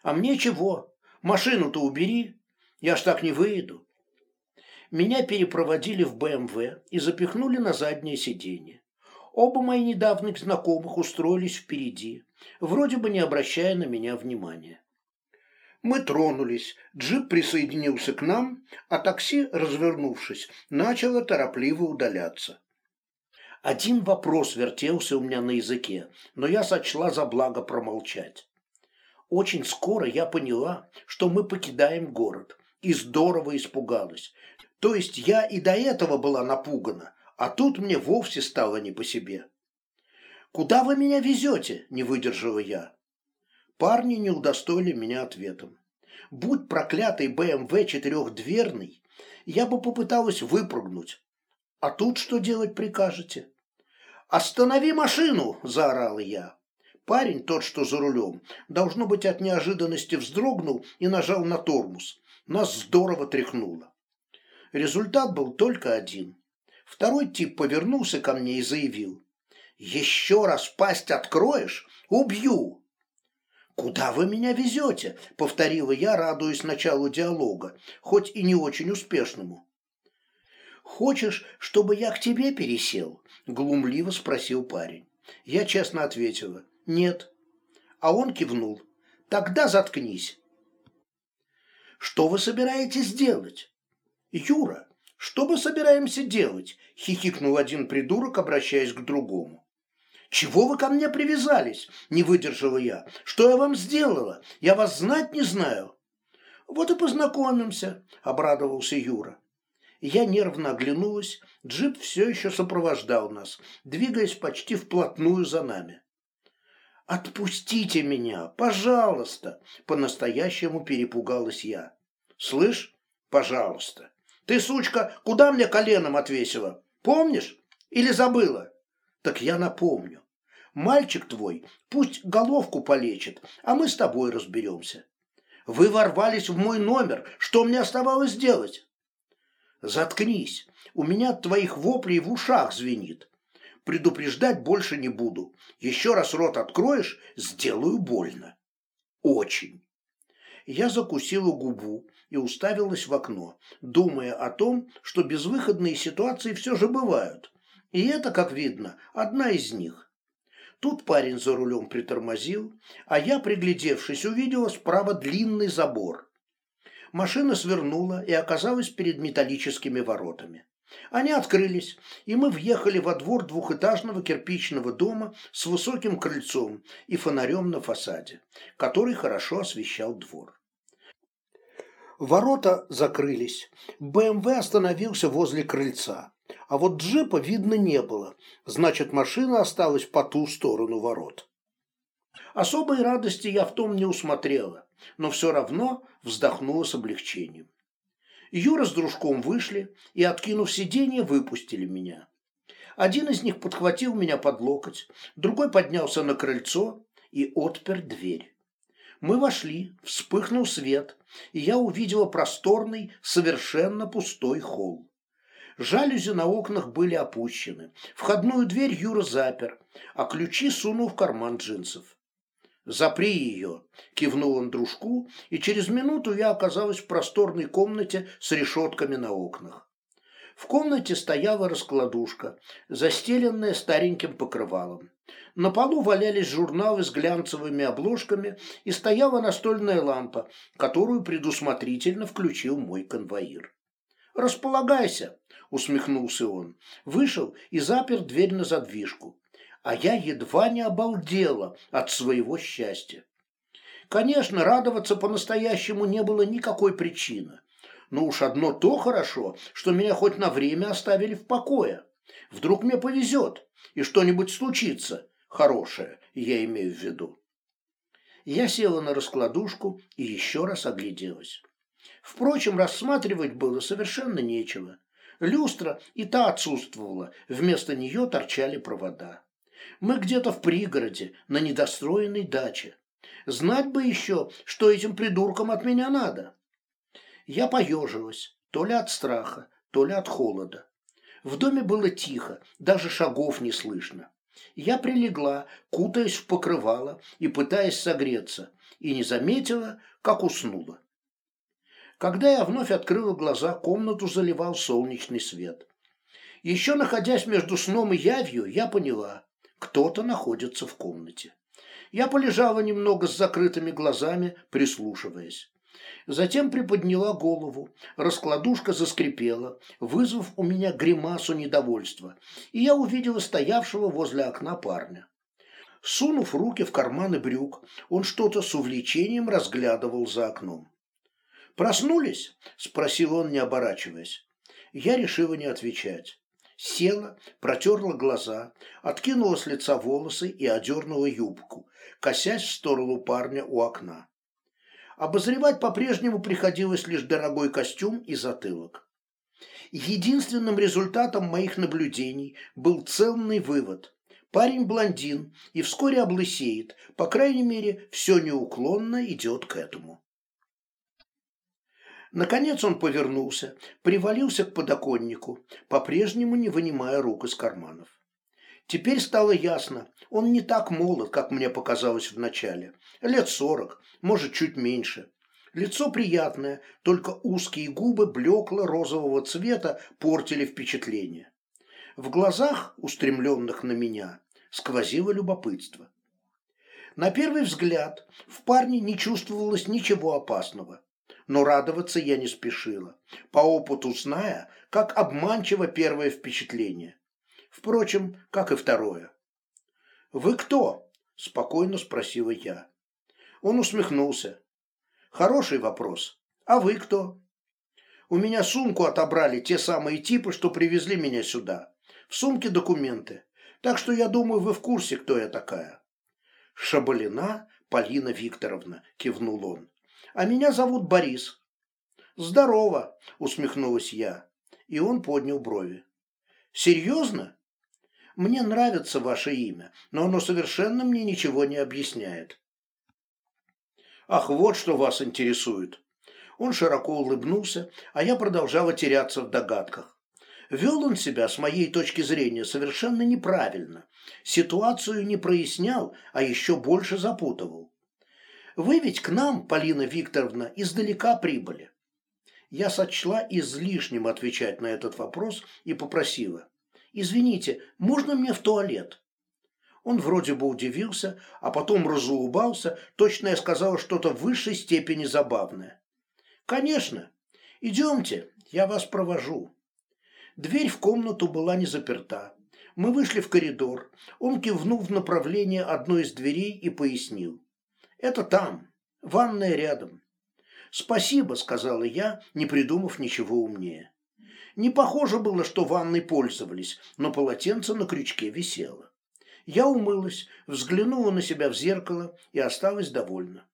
«А мне чего? Машину-то убери, я ж так не выйду». Меня перепроводили в БМВ и запихнули на заднее сиденье. Оба мои недавних знакомых устроились впереди, вроде бы не обращая на меня внимания. Мы тронулись, джип присоединился к нам, а такси, развернувшись, начало торопливо удаляться. Один вопрос вертелся у меня на языке, но я сочла за благо промолчать. Очень скоро я поняла, что мы покидаем город, и здорово испугалась, то есть я и до этого была напугана, а тут мне вовсе стало не по себе. «Куда вы меня везете?» – не выдержала я. Парни не удостоили меня ответом. Будь проклятый БМВ четырехдверный, я бы попыталась выпрыгнуть. А тут что делать прикажете? «Останови машину!» – заорала я. Парень, тот, что за рулем, должно быть, от неожиданности вздрогнул и нажал на тормоз. Нас здорово тряхнуло. Результат был только один. Второй тип повернулся ко мне и заявил. «Еще раз пасть откроешь? Убью!» «Куда вы меня везете?» — повторила я, радуясь началу диалога, хоть и не очень успешному. «Хочешь, чтобы я к тебе пересел?» – глумливо спросил парень. Я честно ответила «нет». А он кивнул. «Тогда заткнись». «Что вы собираетесь делать?» «Юра, что мы собираемся делать?» – хихикнул один придурок, обращаясь к другому. «Чего вы ко мне привязались?» – не выдержала я. «Что я вам сделала? Я вас знать не знаю». «Вот и познакомимся», – обрадовался Юра. Я нервно оглянулась, джип все еще сопровождал нас, двигаясь почти вплотную за нами. «Отпустите меня, пожалуйста!» – по-настоящему перепугалась я. «Слышь, пожалуйста, ты, сучка, куда мне коленом отвесила? Помнишь? Или забыла?» «Так я напомню. Мальчик твой пусть головку полечит, а мы с тобой разберемся. Вы ворвались в мой номер, что мне оставалось делать?» Заткнись, у меня от твоих воплей в ушах звенит. Предупреждать больше не буду. Еще раз рот откроешь, сделаю больно. Очень. Я закусила губу и уставилась в окно, думая о том, что безвыходные ситуации все же бывают. И это, как видно, одна из них. Тут парень за рулем притормозил, а я, приглядевшись, увидела справа длинный забор машина свернула и оказалась перед металлическими воротами. Они открылись, и мы въехали во двор двухэтажного кирпичного дома с высоким крыльцом и фонарем на фасаде, который хорошо освещал двор. Ворота закрылись. БМВ остановился возле крыльца, а вот джипа видно не было, значит машина осталась по ту сторону ворот. Особой радости я в том не усмотрела, но все равно вздохнула с облегчением. Юра с дружком вышли и, откинув сиденье, выпустили меня. Один из них подхватил меня под локоть, другой поднялся на крыльцо и отпер дверь. Мы вошли, вспыхнул свет, и я увидела просторный, совершенно пустой холл. Жалюзи на окнах были опущены, входную дверь Юра запер, а ключи сунул в карман джинсов. «Запри ее!» – кивнул он дружку, и через минуту я оказалась в просторной комнате с решетками на окнах. В комнате стояла раскладушка, застеленная стареньким покрывалом. На полу валялись журналы с глянцевыми обложками и стояла настольная лампа, которую предусмотрительно включил мой конвоир. «Располагайся», – усмехнулся он, вышел и запер дверь на задвижку а я едва не обалдела от своего счастья. Конечно, радоваться по-настоящему не было никакой причины. Но уж одно то хорошо, что меня хоть на время оставили в покое. Вдруг мне повезет, и что-нибудь случится, хорошее, я имею в виду. Я села на раскладушку и еще раз огляделась. Впрочем, рассматривать было совершенно нечего. Люстра и та отсутствовала, вместо нее торчали провода. Мы где-то в пригороде, на недостроенной даче. Знать бы еще, что этим придуркам от меня надо. Я поежилась, то ли от страха, то ли от холода. В доме было тихо, даже шагов не слышно. Я прилегла, кутаясь в покрывало и пытаясь согреться, и не заметила, как уснула. Когда я вновь открыла глаза, комнату заливал солнечный свет. Еще находясь между сном и явью, я поняла, кто-то находится в комнате. Я полежала немного с закрытыми глазами, прислушиваясь. Затем приподняла голову, раскладушка заскрипела, вызвав у меня гримасу недовольства, и я увидела стоявшего возле окна парня. Сунув руки в карманы брюк, он что-то с увлечением разглядывал за окном. «Проснулись?» – спросил он, не оборачиваясь. Я решила не отвечать села, протерла глаза, откинула с лица волосы и одернула юбку, косясь в сторону парня у окна. Обозревать по-прежнему приходилось лишь дорогой костюм и затылок. Единственным результатом моих наблюдений был ценный вывод. Парень блондин и вскоре облысеет, по крайней мере, все неуклонно идет к этому. Наконец он повернулся, привалился к подоконнику, по-прежнему не вынимая рук из карманов. Теперь стало ясно, он не так молод, как мне показалось вначале. Лет сорок, может, чуть меньше. Лицо приятное, только узкие губы блекло-розового цвета портили впечатление. В глазах, устремленных на меня, сквозило любопытство. На первый взгляд в парне не чувствовалось ничего опасного, но радоваться я не спешила, по опыту зная, как обманчиво первое впечатление. Впрочем, как и второе. «Вы кто?» – спокойно спросила я. Он усмехнулся. «Хороший вопрос. А вы кто?» «У меня сумку отобрали те самые типы, что привезли меня сюда. В сумке документы. Так что я думаю, вы в курсе, кто я такая». «Шабалина Полина Викторовна», – кивнул он. «А меня зовут Борис». «Здорово», – усмехнулась я. И он поднял брови. «Серьезно? Мне нравится ваше имя, но оно совершенно мне ничего не объясняет». «Ах, вот что вас интересует!» Он широко улыбнулся, а я продолжала теряться в догадках. Вел он себя, с моей точки зрения, совершенно неправильно. Ситуацию не прояснял, а еще больше запутывал. «Вы ведь к нам, Полина Викторовна, издалека прибыли». Я сочла излишним отвечать на этот вопрос и попросила. «Извините, можно мне в туалет?» Он вроде бы удивился, а потом разулыбался, точно я сказала что-то в высшей степени забавное. «Конечно. Идемте, я вас провожу». Дверь в комнату была не заперта. Мы вышли в коридор. Он кивнул в направлении одной из дверей и пояснил. «Это там. Ванная рядом». «Спасибо», — сказала я, не придумав ничего умнее. Не похоже было, что ванной пользовались, но полотенце на крючке висело. Я умылась, взглянула на себя в зеркало и осталась довольна.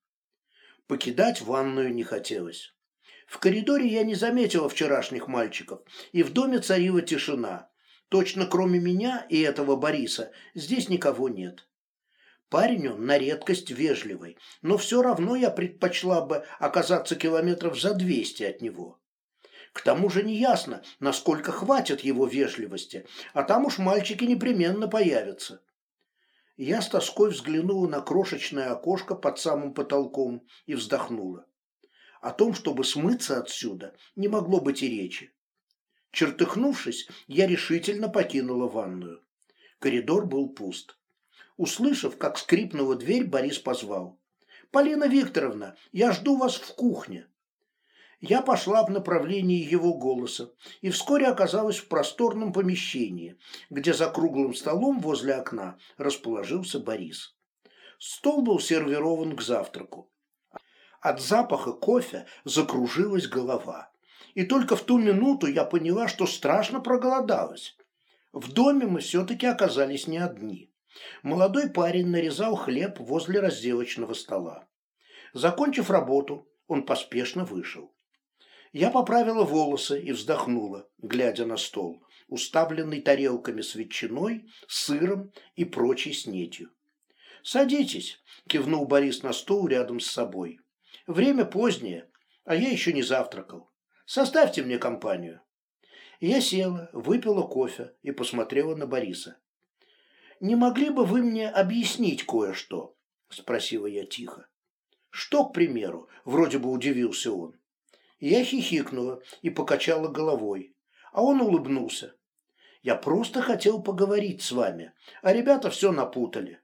Покидать ванную не хотелось. В коридоре я не заметила вчерашних мальчиков, и в доме царила тишина. Точно кроме меня и этого Бориса здесь никого нет. Парень он на редкость вежливый, но все равно я предпочла бы оказаться километров за двести от него. К тому же неясно, насколько хватит его вежливости, а там уж мальчики непременно появятся. Я с тоской взглянула на крошечное окошко под самым потолком и вздохнула. О том, чтобы смыться отсюда, не могло быть и речи. Чертыхнувшись, я решительно покинула ванную. Коридор был пуст. Услышав, как скрипнула дверь, Борис позвал. «Полина Викторовна, я жду вас в кухне». Я пошла в направлении его голоса и вскоре оказалась в просторном помещении, где за круглым столом возле окна расположился Борис. Стол был сервирован к завтраку. От запаха кофе закружилась голова. И только в ту минуту я поняла, что страшно проголодалась. В доме мы все-таки оказались не одни. Молодой парень нарезал хлеб возле разделочного стола. Закончив работу, он поспешно вышел. Я поправила волосы и вздохнула, глядя на стол, уставленный тарелками с ветчиной, сыром и прочей снетью. «Садитесь», – кивнул Борис на стол рядом с собой. Время позднее, а я еще не завтракал. Составьте мне компанию. Я села, выпила кофе и посмотрела на Бориса. «Не могли бы вы мне объяснить кое-что?» – спросила я тихо. «Что, к примеру?» – вроде бы удивился он. Я хихикнула и покачала головой, а он улыбнулся. «Я просто хотел поговорить с вами, а ребята все напутали».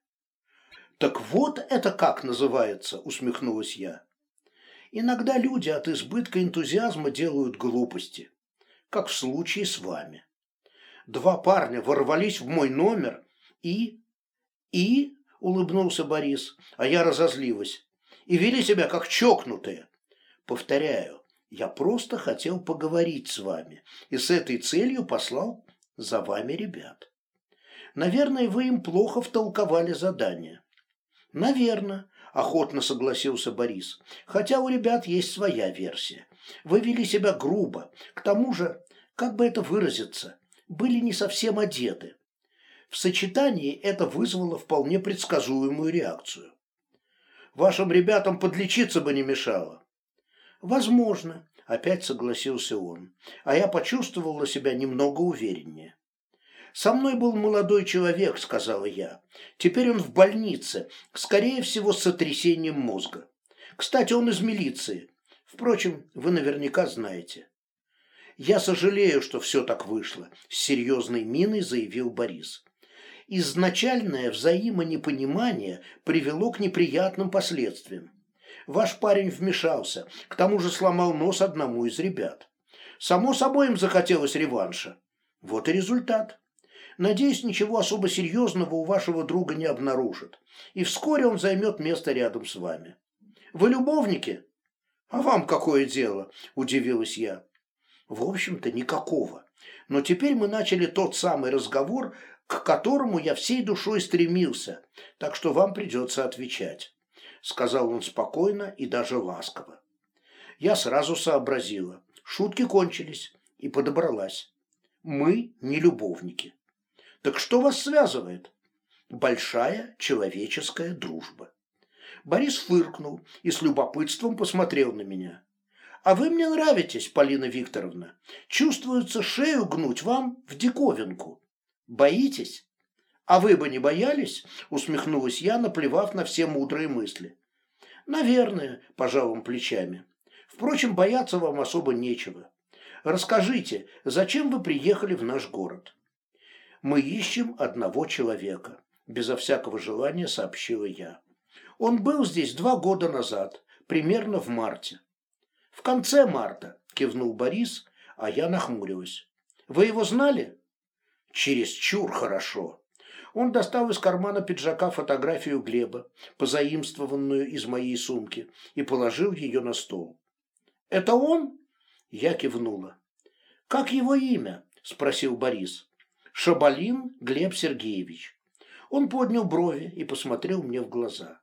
«Так вот это как называется?» – усмехнулась я. Иногда люди от избытка энтузиазма делают глупости, как в случае с вами. Два парня ворвались в мой номер и... И, улыбнулся Борис, а я разозлилась, и вели себя как чокнутые. Повторяю, я просто хотел поговорить с вами, и с этой целью послал за вами ребят. Наверное, вы им плохо втолковали задание. Наверное, охотно согласился Борис. Хотя у ребят есть своя версия. Вы вели себя грубо. К тому же, как бы это выразиться, были не совсем одеты. В сочетании это вызвало вполне предсказуемую реакцию. Вашим ребятам подлечиться бы не мешало. Возможно, опять согласился он, а я почувствовала себя немного увереннее. «Со мной был молодой человек», — сказала я. «Теперь он в больнице, скорее всего, с сотрясением мозга. Кстати, он из милиции. Впрочем, вы наверняка знаете. Я сожалею, что все так вышло, с серьезной миной заявил Борис. Изначальное взаимонепонимание привело к неприятным последствиям. Ваш парень вмешался, к тому же сломал нос одному из ребят. Само собой им захотелось реванша. Вот и результат. Надеюсь, ничего особо серьезного у вашего друга не обнаружат, и вскоре он займет место рядом с вами. Вы любовники? А вам какое дело? Удивилась я. В общем-то, никакого. Но теперь мы начали тот самый разговор, к которому я всей душой стремился, так что вам придется отвечать», — сказал он спокойно и даже ласково. Я сразу сообразила. Шутки кончились и подобралась. Мы не любовники. Так что вас связывает? Большая человеческая дружба. Борис фыркнул и с любопытством посмотрел на меня. А вы мне нравитесь, Полина Викторовна. Чувствуется шею гнуть вам в диковинку. Боитесь? А вы бы не боялись? Усмехнулась я, наплевав на все мудрые мысли. Наверное, пожалуй плечами. Впрочем, бояться вам особо нечего. Расскажите, зачем вы приехали в наш город? Мы ищем одного человека, безо всякого желания сообщила я. Он был здесь два года назад, примерно в марте. В конце марта, кивнул Борис, а я нахмурилась. Вы его знали? Чересчур хорошо. Он достал из кармана пиджака фотографию Глеба, позаимствованную из моей сумки, и положил ее на стол. «Это он?» Я кивнула. «Как его имя?» – спросил Борис. «Шабалин Глеб Сергеевич». Он поднял брови и посмотрел мне в глаза.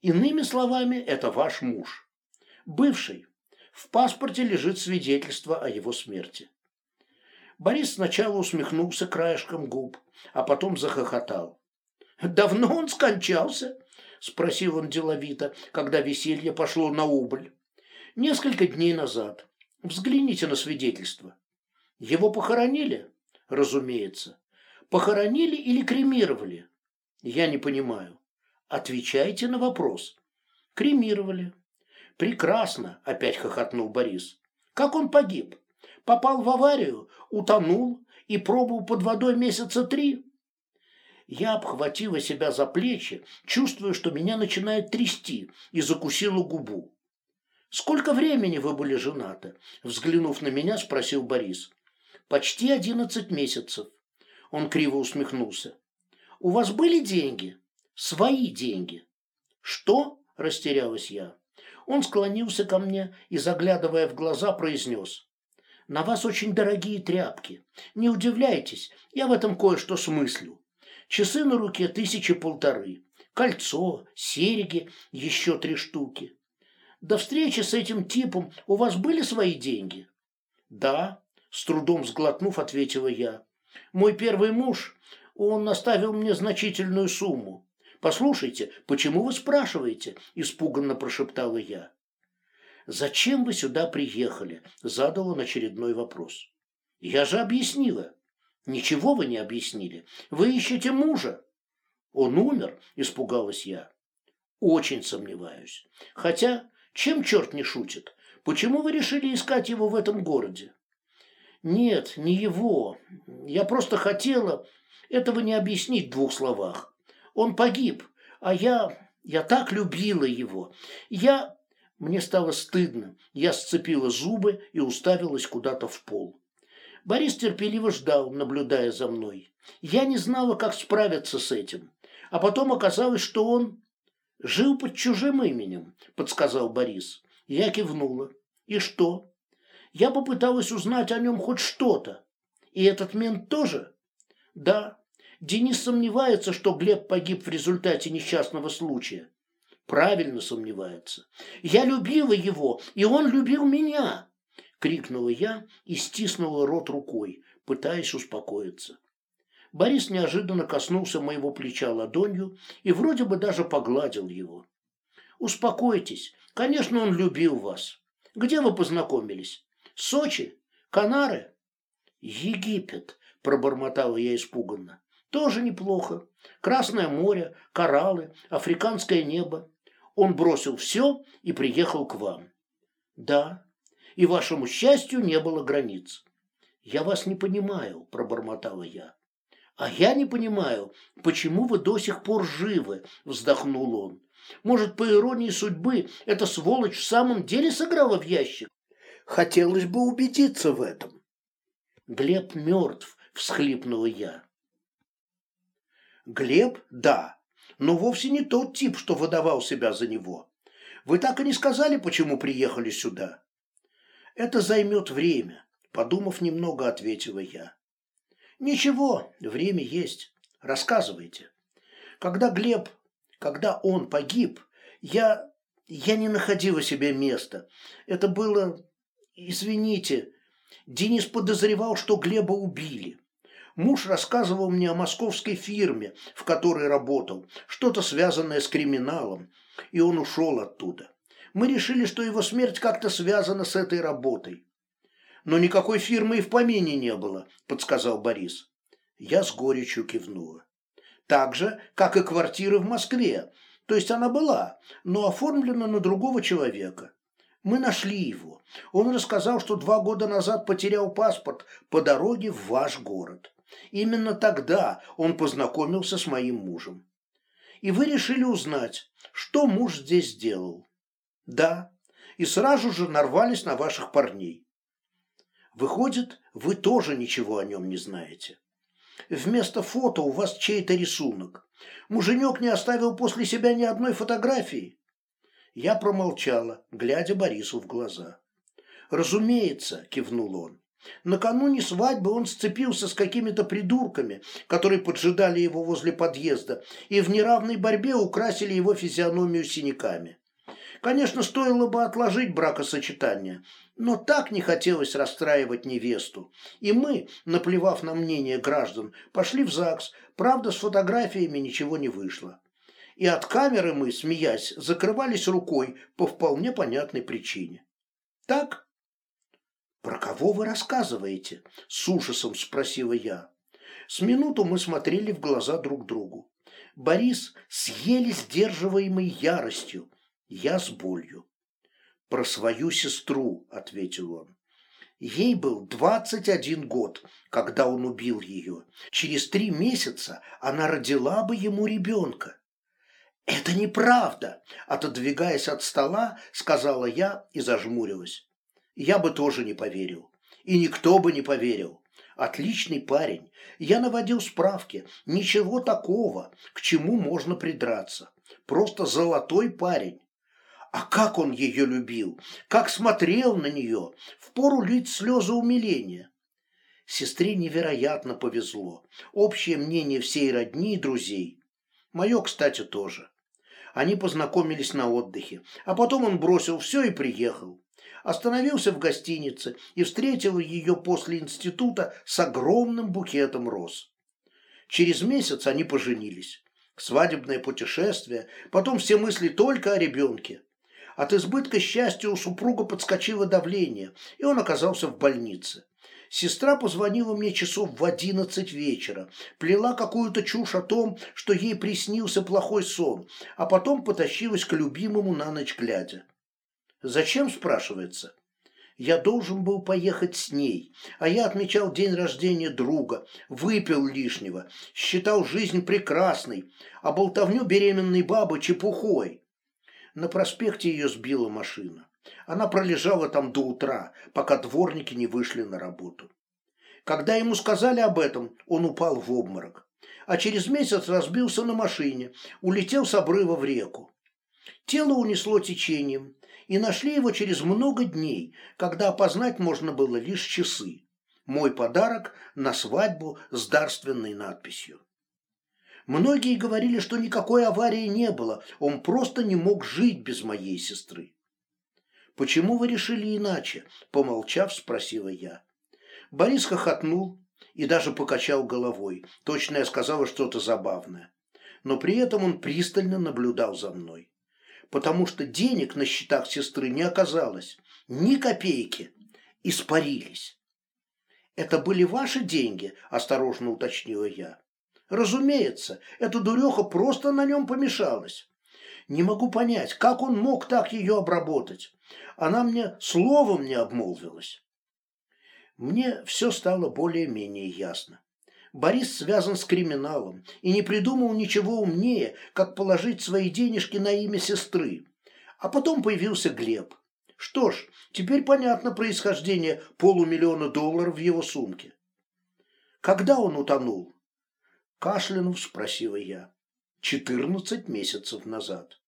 «Иными словами, это ваш муж. Бывший. В паспорте лежит свидетельство о его смерти». Борис сначала усмехнулся краешком губ, а потом захохотал. «Давно он скончался?» – спросил он деловито, когда веселье пошло на убыль. «Несколько дней назад. Взгляните на свидетельство. Его похоронили? Разумеется. Похоронили или кремировали? Я не понимаю. Отвечайте на вопрос. Кремировали. Прекрасно, опять хохотнул Борис. Как он погиб? Попал в аварию, утонул и пробыл под водой месяца три? Я обхватила себя за плечи, чувствуя, что меня начинает трясти, и закусила губу. «Сколько времени вы были женаты?» Взглянув на меня, спросил Борис. «Почти одиннадцать месяцев». Он криво усмехнулся. «У вас были деньги? Свои деньги?» «Что?» – растерялась я. Он склонился ко мне и, заглядывая в глаза, произнес. «На вас очень дорогие тряпки. Не удивляйтесь, я в этом кое-что смыслю. Часы на руке тысячи полторы, кольцо, серьги, еще три штуки. До встречи с этим типом у вас были свои деньги? Да, с трудом сглотнув, ответила я. Мой первый муж, он оставил мне значительную сумму. Послушайте, почему вы спрашиваете? Испуганно прошептала я. Зачем вы сюда приехали? Задал он очередной вопрос. Я же объяснила. Ничего вы не объяснили. Вы ищете мужа. Он умер, испугалась я. Очень сомневаюсь. Хотя чем черт не шутит? Почему вы решили искать его в этом городе? Нет, не его. Я просто хотела этого не объяснить в двух словах. Он погиб, а я... Я так любила его. Я... Мне стало стыдно. Я сцепила зубы и уставилась куда-то в пол. Борис терпеливо ждал, наблюдая за мной. Я не знала, как справиться с этим. А потом оказалось, что он «Жил под чужим именем», – подсказал Борис. Я кивнула. «И что?» Я попыталась узнать о нем хоть что-то. И этот мент тоже? Да. Денис сомневается, что Глеб погиб в результате несчастного случая. Правильно сомневается. Я любила его, и он любил меня. Крикнула я и стиснула рот рукой, пытаясь успокоиться. Борис неожиданно коснулся моего плеча ладонью и вроде бы даже погладил его. «Успокойтесь. Конечно, он любил вас. Где вы познакомились? Сочи? Канары?» «Египет», – пробормотала я испуганно. «Тоже неплохо. Красное море, кораллы, африканское небо. Он бросил все и приехал к вам». Да, и вашему счастью не было границ. Я вас не понимаю, пробормотала я. А я не понимаю, почему вы до сих пор живы, вздохнул он. Может, по иронии судьбы, эта сволочь в самом деле сыграла в ящик? Хотелось бы убедиться в этом. Глеб мертв, всхлипнула я. Глеб, да, но вовсе не тот тип, что выдавал себя за него. Вы так и не сказали, почему приехали сюда. Это займет время, подумав немного, ответила я. Ничего, время есть. Рассказывайте. Когда Глеб, когда он погиб, я я не находила себе места. Это было извините. Денис подозревал, что Глеба убили. Муж рассказывал мне о московской фирме, в которой работал, что-то связанное с криминалом, и он ушел оттуда. Мы решили, что его смерть как-то связана с этой работой. Но никакой фирмы и в помине не было, подсказал Борис. Я с горечью кивнула. Так же, как и квартира в Москве. То есть она была, но оформлена на другого человека. Мы нашли его. Он рассказал, что два года назад потерял паспорт по дороге в ваш город. Именно тогда он познакомился с моим мужем. И вы решили узнать, что муж здесь делал. Да, и сразу же нарвались на ваших парней. Выходит, вы тоже ничего о нем не знаете. Вместо фото у вас чей-то рисунок. Муженек не оставил после себя ни одной фотографии. Я промолчала, глядя Борису в глаза. «Разумеется», — кивнул он. Накануне свадьбы он сцепился с какими-то придурками, которые поджидали его возле подъезда, и в неравной борьбе украсили его физиономию синяками. Конечно, стоило бы отложить бракосочетание, но так не хотелось расстраивать невесту. И мы, наплевав на мнение граждан, пошли в ЗАГС, правда, с фотографиями ничего не вышло. И от камеры мы, смеясь, закрывались рукой по вполне понятной причине. Так? «Про кого вы рассказываете?» – с ужасом спросила я. С минуту мы смотрели в глаза друг другу. Борис с еле сдерживаемой яростью, я с болью. «Про свою сестру», – ответил он. Ей был двадцать один год, когда он убил ее. Через три месяца она родила бы ему ребенка. «Это неправда!» – отодвигаясь от стола, сказала я и зажмурилась. Я бы тоже не поверил. И никто бы не поверил. Отличный парень. Я наводил справки. Ничего такого, к чему можно придраться. Просто золотой парень. А как он ее любил, как смотрел на нее, впору лить слезы умиления. Сестре невероятно повезло. Общее мнение всей родни и друзей. Мое, кстати, тоже. Они познакомились на отдыхе, а потом он бросил все и приехал остановился в гостинице и встретил ее после института с огромным букетом роз. Через месяц они поженились. Свадебное путешествие, потом все мысли только о ребенке. От избытка счастья у супруга подскочило давление, и он оказался в больнице. Сестра позвонила мне часов в одиннадцать вечера, плела какую-то чушь о том, что ей приснился плохой сон, а потом потащилась к любимому на ночь глядя. Зачем, спрашивается? Я должен был поехать с ней, а я отмечал день рождения друга, выпил лишнего, считал жизнь прекрасной, а болтовню беременной бабы чепухой. На проспекте ее сбила машина. Она пролежала там до утра, пока дворники не вышли на работу. Когда ему сказали об этом, он упал в обморок. А через месяц разбился на машине, улетел с обрыва в реку. Тело унесло течением, и нашли его через много дней, когда опознать можно было лишь часы. Мой подарок на свадьбу с дарственной надписью. Многие говорили, что никакой аварии не было, он просто не мог жить без моей сестры. «Почему вы решили иначе?» – помолчав, спросила я. Борис хохотнул и даже покачал головой. Точно я сказала что-то забавное. Но при этом он пристально наблюдал за мной потому что денег на счетах сестры не оказалось. Ни копейки. Испарились. «Это были ваши деньги?» – осторожно уточнила я. «Разумеется, эта дуреха просто на нем помешалась. Не могу понять, как он мог так ее обработать. Она мне словом не обмолвилась. Мне все стало более-менее ясно. Борис связан с криминалом и не придумал ничего умнее, как положить свои денежки на имя сестры. А потом появился Глеб. Что ж, теперь понятно происхождение полумиллиона долларов в его сумке. Когда он утонул? Кашлянув спросила я. Четырнадцать месяцев назад.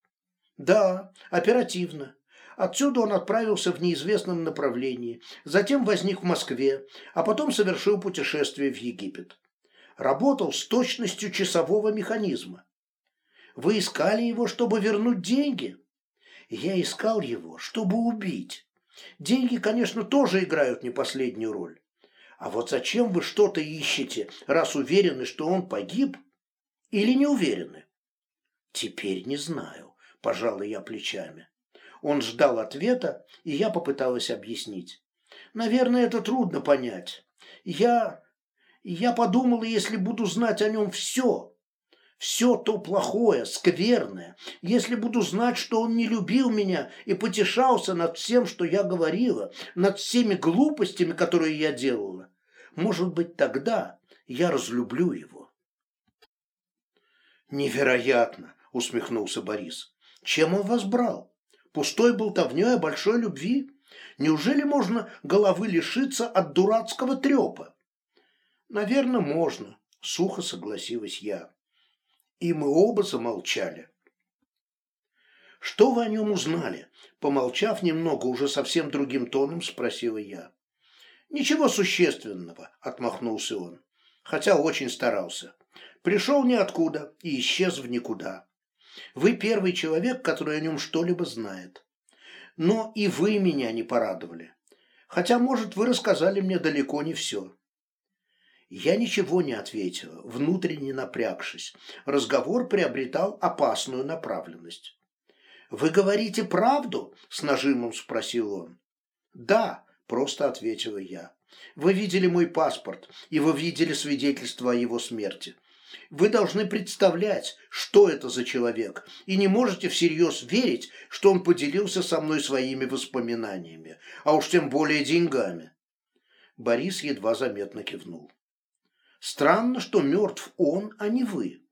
Да, оперативно. Отсюда он отправился в неизвестном направлении, затем возник в Москве, а потом совершил путешествие в Египет. Работал с точностью часового механизма. Вы искали его, чтобы вернуть деньги? Я искал его, чтобы убить. Деньги, конечно, тоже играют не последнюю роль. А вот зачем вы что-то ищете, раз уверены, что он погиб? Или не уверены? Теперь не знаю, пожалуй я плечами. Он ждал ответа, и я попыталась объяснить. Наверное, это трудно понять. Я... Я подумала, если буду знать о нем все, все то плохое, скверное, если буду знать, что он не любил меня и потешался над всем, что я говорила, над всеми глупостями, которые я делала, может быть, тогда я разлюблю его. Невероятно, усмехнулся Борис. Чем он вас брал? пустой болтовней о большой любви? Неужели можно головы лишиться от дурацкого трепа? Наверное, можно, сухо согласилась я. И мы оба замолчали. Что вы о нем узнали? Помолчав немного, уже совсем другим тоном спросила я. Ничего существенного, отмахнулся он, хотя очень старался. Пришел ниоткуда и исчез в никуда. Вы первый человек, который о нем что-либо знает. Но и вы меня не порадовали. Хотя, может, вы рассказали мне далеко не все. Я ничего не ответила, внутренне напрягшись. Разговор приобретал опасную направленность. «Вы говорите правду?» – с нажимом спросил он. «Да», – просто ответила я. «Вы видели мой паспорт, и вы видели свидетельство о его смерти. Вы должны представлять, что это за человек, и не можете всерьез верить, что он поделился со мной своими воспоминаниями, а уж тем более деньгами. Борис едва заметно кивнул. Странно, что мертв он, а не вы.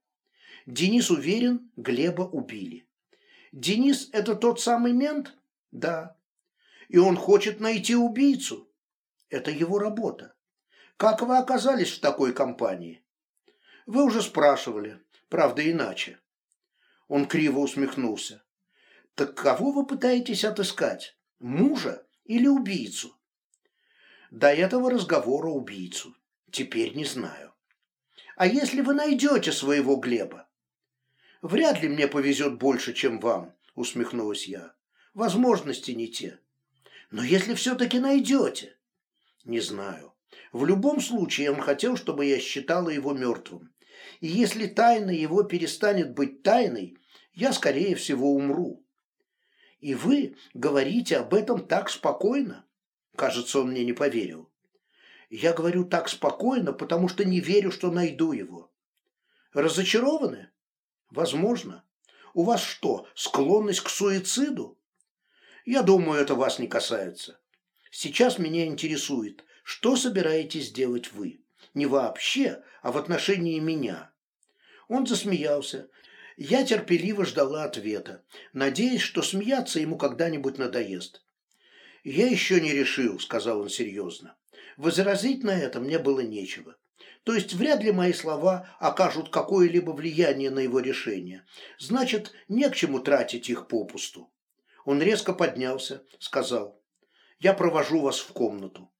Денис уверен, Глеба убили. Денис – это тот самый мент? Да. И он хочет найти убийцу. Это его работа. Как вы оказались в такой компании? Вы уже спрашивали, правда иначе. Он криво усмехнулся. Так кого вы пытаетесь отыскать? Мужа или убийцу? До этого разговора убийцу. Теперь не знаю. А если вы найдете своего Глеба? Вряд ли мне повезет больше, чем вам, усмехнулась я. Возможности не те. Но если все-таки найдете? Не знаю. В любом случае он хотел, чтобы я считала его мертвым. И если тайна его перестанет быть тайной, я, скорее всего, умру. И вы говорите об этом так спокойно? Кажется, он мне не поверил. Я говорю так спокойно, потому что не верю, что найду его. Разочарованы? Возможно. У вас что, склонность к суициду? Я думаю, это вас не касается. Сейчас меня интересует, что собираетесь делать вы? Не вообще, а в отношении меня. Он засмеялся. Я терпеливо ждала ответа, надеясь, что смеяться ему когда-нибудь надоест. «Я еще не решил», — сказал он серьезно. Возразить на это мне было нечего. То есть вряд ли мои слова окажут какое-либо влияние на его решение. Значит, не к чему тратить их попусту. Он резко поднялся, сказал, «Я провожу вас в комнату».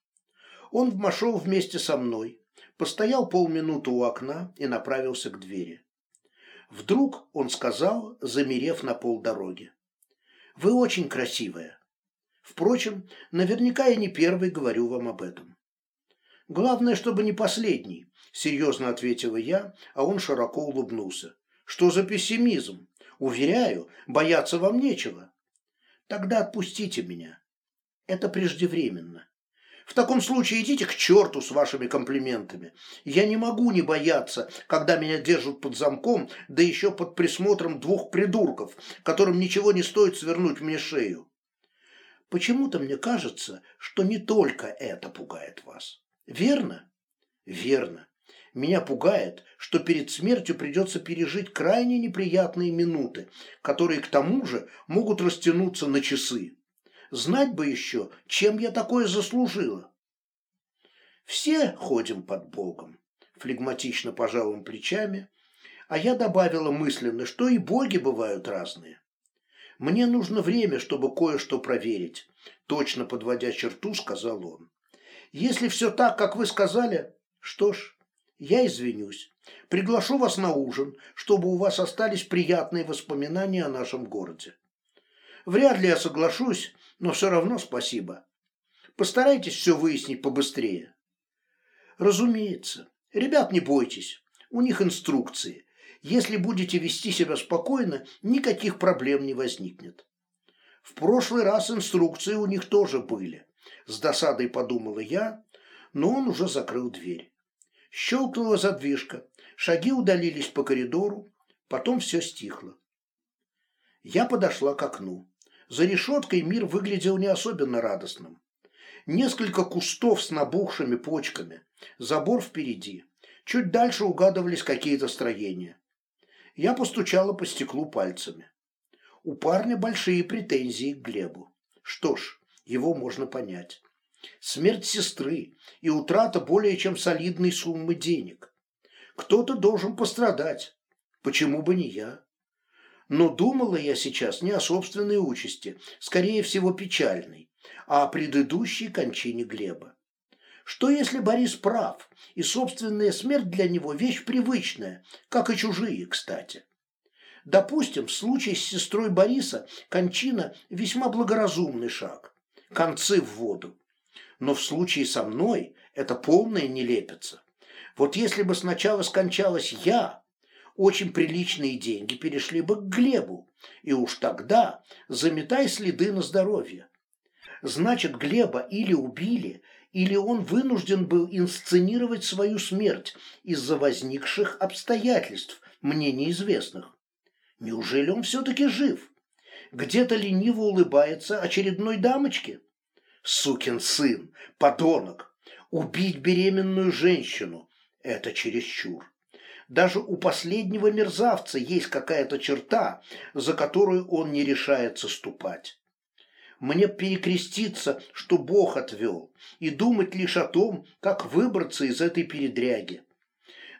Он вошел вместе со мной, постоял полминуты у окна и направился к двери. Вдруг он сказал, замерев на полдороги. «Вы очень красивая. Впрочем, наверняка я не первый говорю вам об этом». «Главное, чтобы не последний», — серьезно ответила я, а он широко улыбнулся. «Что за пессимизм? Уверяю, бояться вам нечего. Тогда отпустите меня. Это преждевременно. В таком случае идите к черту с вашими комплиментами. Я не могу не бояться, когда меня держат под замком, да еще под присмотром двух придурков, которым ничего не стоит свернуть мне шею. Почему-то мне кажется, что не только это пугает вас. Верно? Верно. Меня пугает, что перед смертью придется пережить крайне неприятные минуты, которые к тому же могут растянуться на часы. Знать бы еще, чем я такое заслужила. Все ходим под Богом, флегматично пожал он плечами, а я добавила мысленно, что и боги бывают разные. Мне нужно время, чтобы кое-что проверить, точно подводя черту, сказал он. Если все так, как вы сказали, что ж, я извинюсь. Приглашу вас на ужин, чтобы у вас остались приятные воспоминания о нашем городе. Вряд ли я соглашусь, но все равно спасибо. Постарайтесь все выяснить побыстрее. Разумеется. Ребят, не бойтесь. У них инструкции. Если будете вести себя спокойно, никаких проблем не возникнет. В прошлый раз инструкции у них тоже были. С досадой подумала я, но он уже закрыл дверь. Щелкнула задвижка, шаги удалились по коридору, потом все стихло. Я подошла к окну. За решеткой мир выглядел не особенно радостным. Несколько кустов с набухшими почками, забор впереди. Чуть дальше угадывались какие-то строения. Я постучала по стеклу пальцами. У парня большие претензии к Глебу. Что ж, его можно понять. Смерть сестры и утрата более чем солидной суммы денег. Кто-то должен пострадать. Почему бы не я? Но думала я сейчас не о собственной участи, скорее всего печальной, а о предыдущей кончине Глеба. Что если Борис прав, и собственная смерть для него вещь привычная, как и чужие, кстати? Допустим, в случае с сестрой Бориса кончина – весьма благоразумный шаг. Концы в воду. Но в случае со мной это полная нелепица. Вот если бы сначала скончалась я, очень приличные деньги перешли бы к Глебу, и уж тогда заметай следы на здоровье. Значит, Глеба или убили, или он вынужден был инсценировать свою смерть из-за возникших обстоятельств, мне неизвестных. Неужели он все-таки жив? Где-то лениво улыбается очередной дамочке? Сукин сын, подонок, убить беременную женщину – это чересчур. Даже у последнего мерзавца есть какая-то черта, за которую он не решается ступать. Мне перекреститься, что Бог отвел, и думать лишь о том, как выбраться из этой передряги.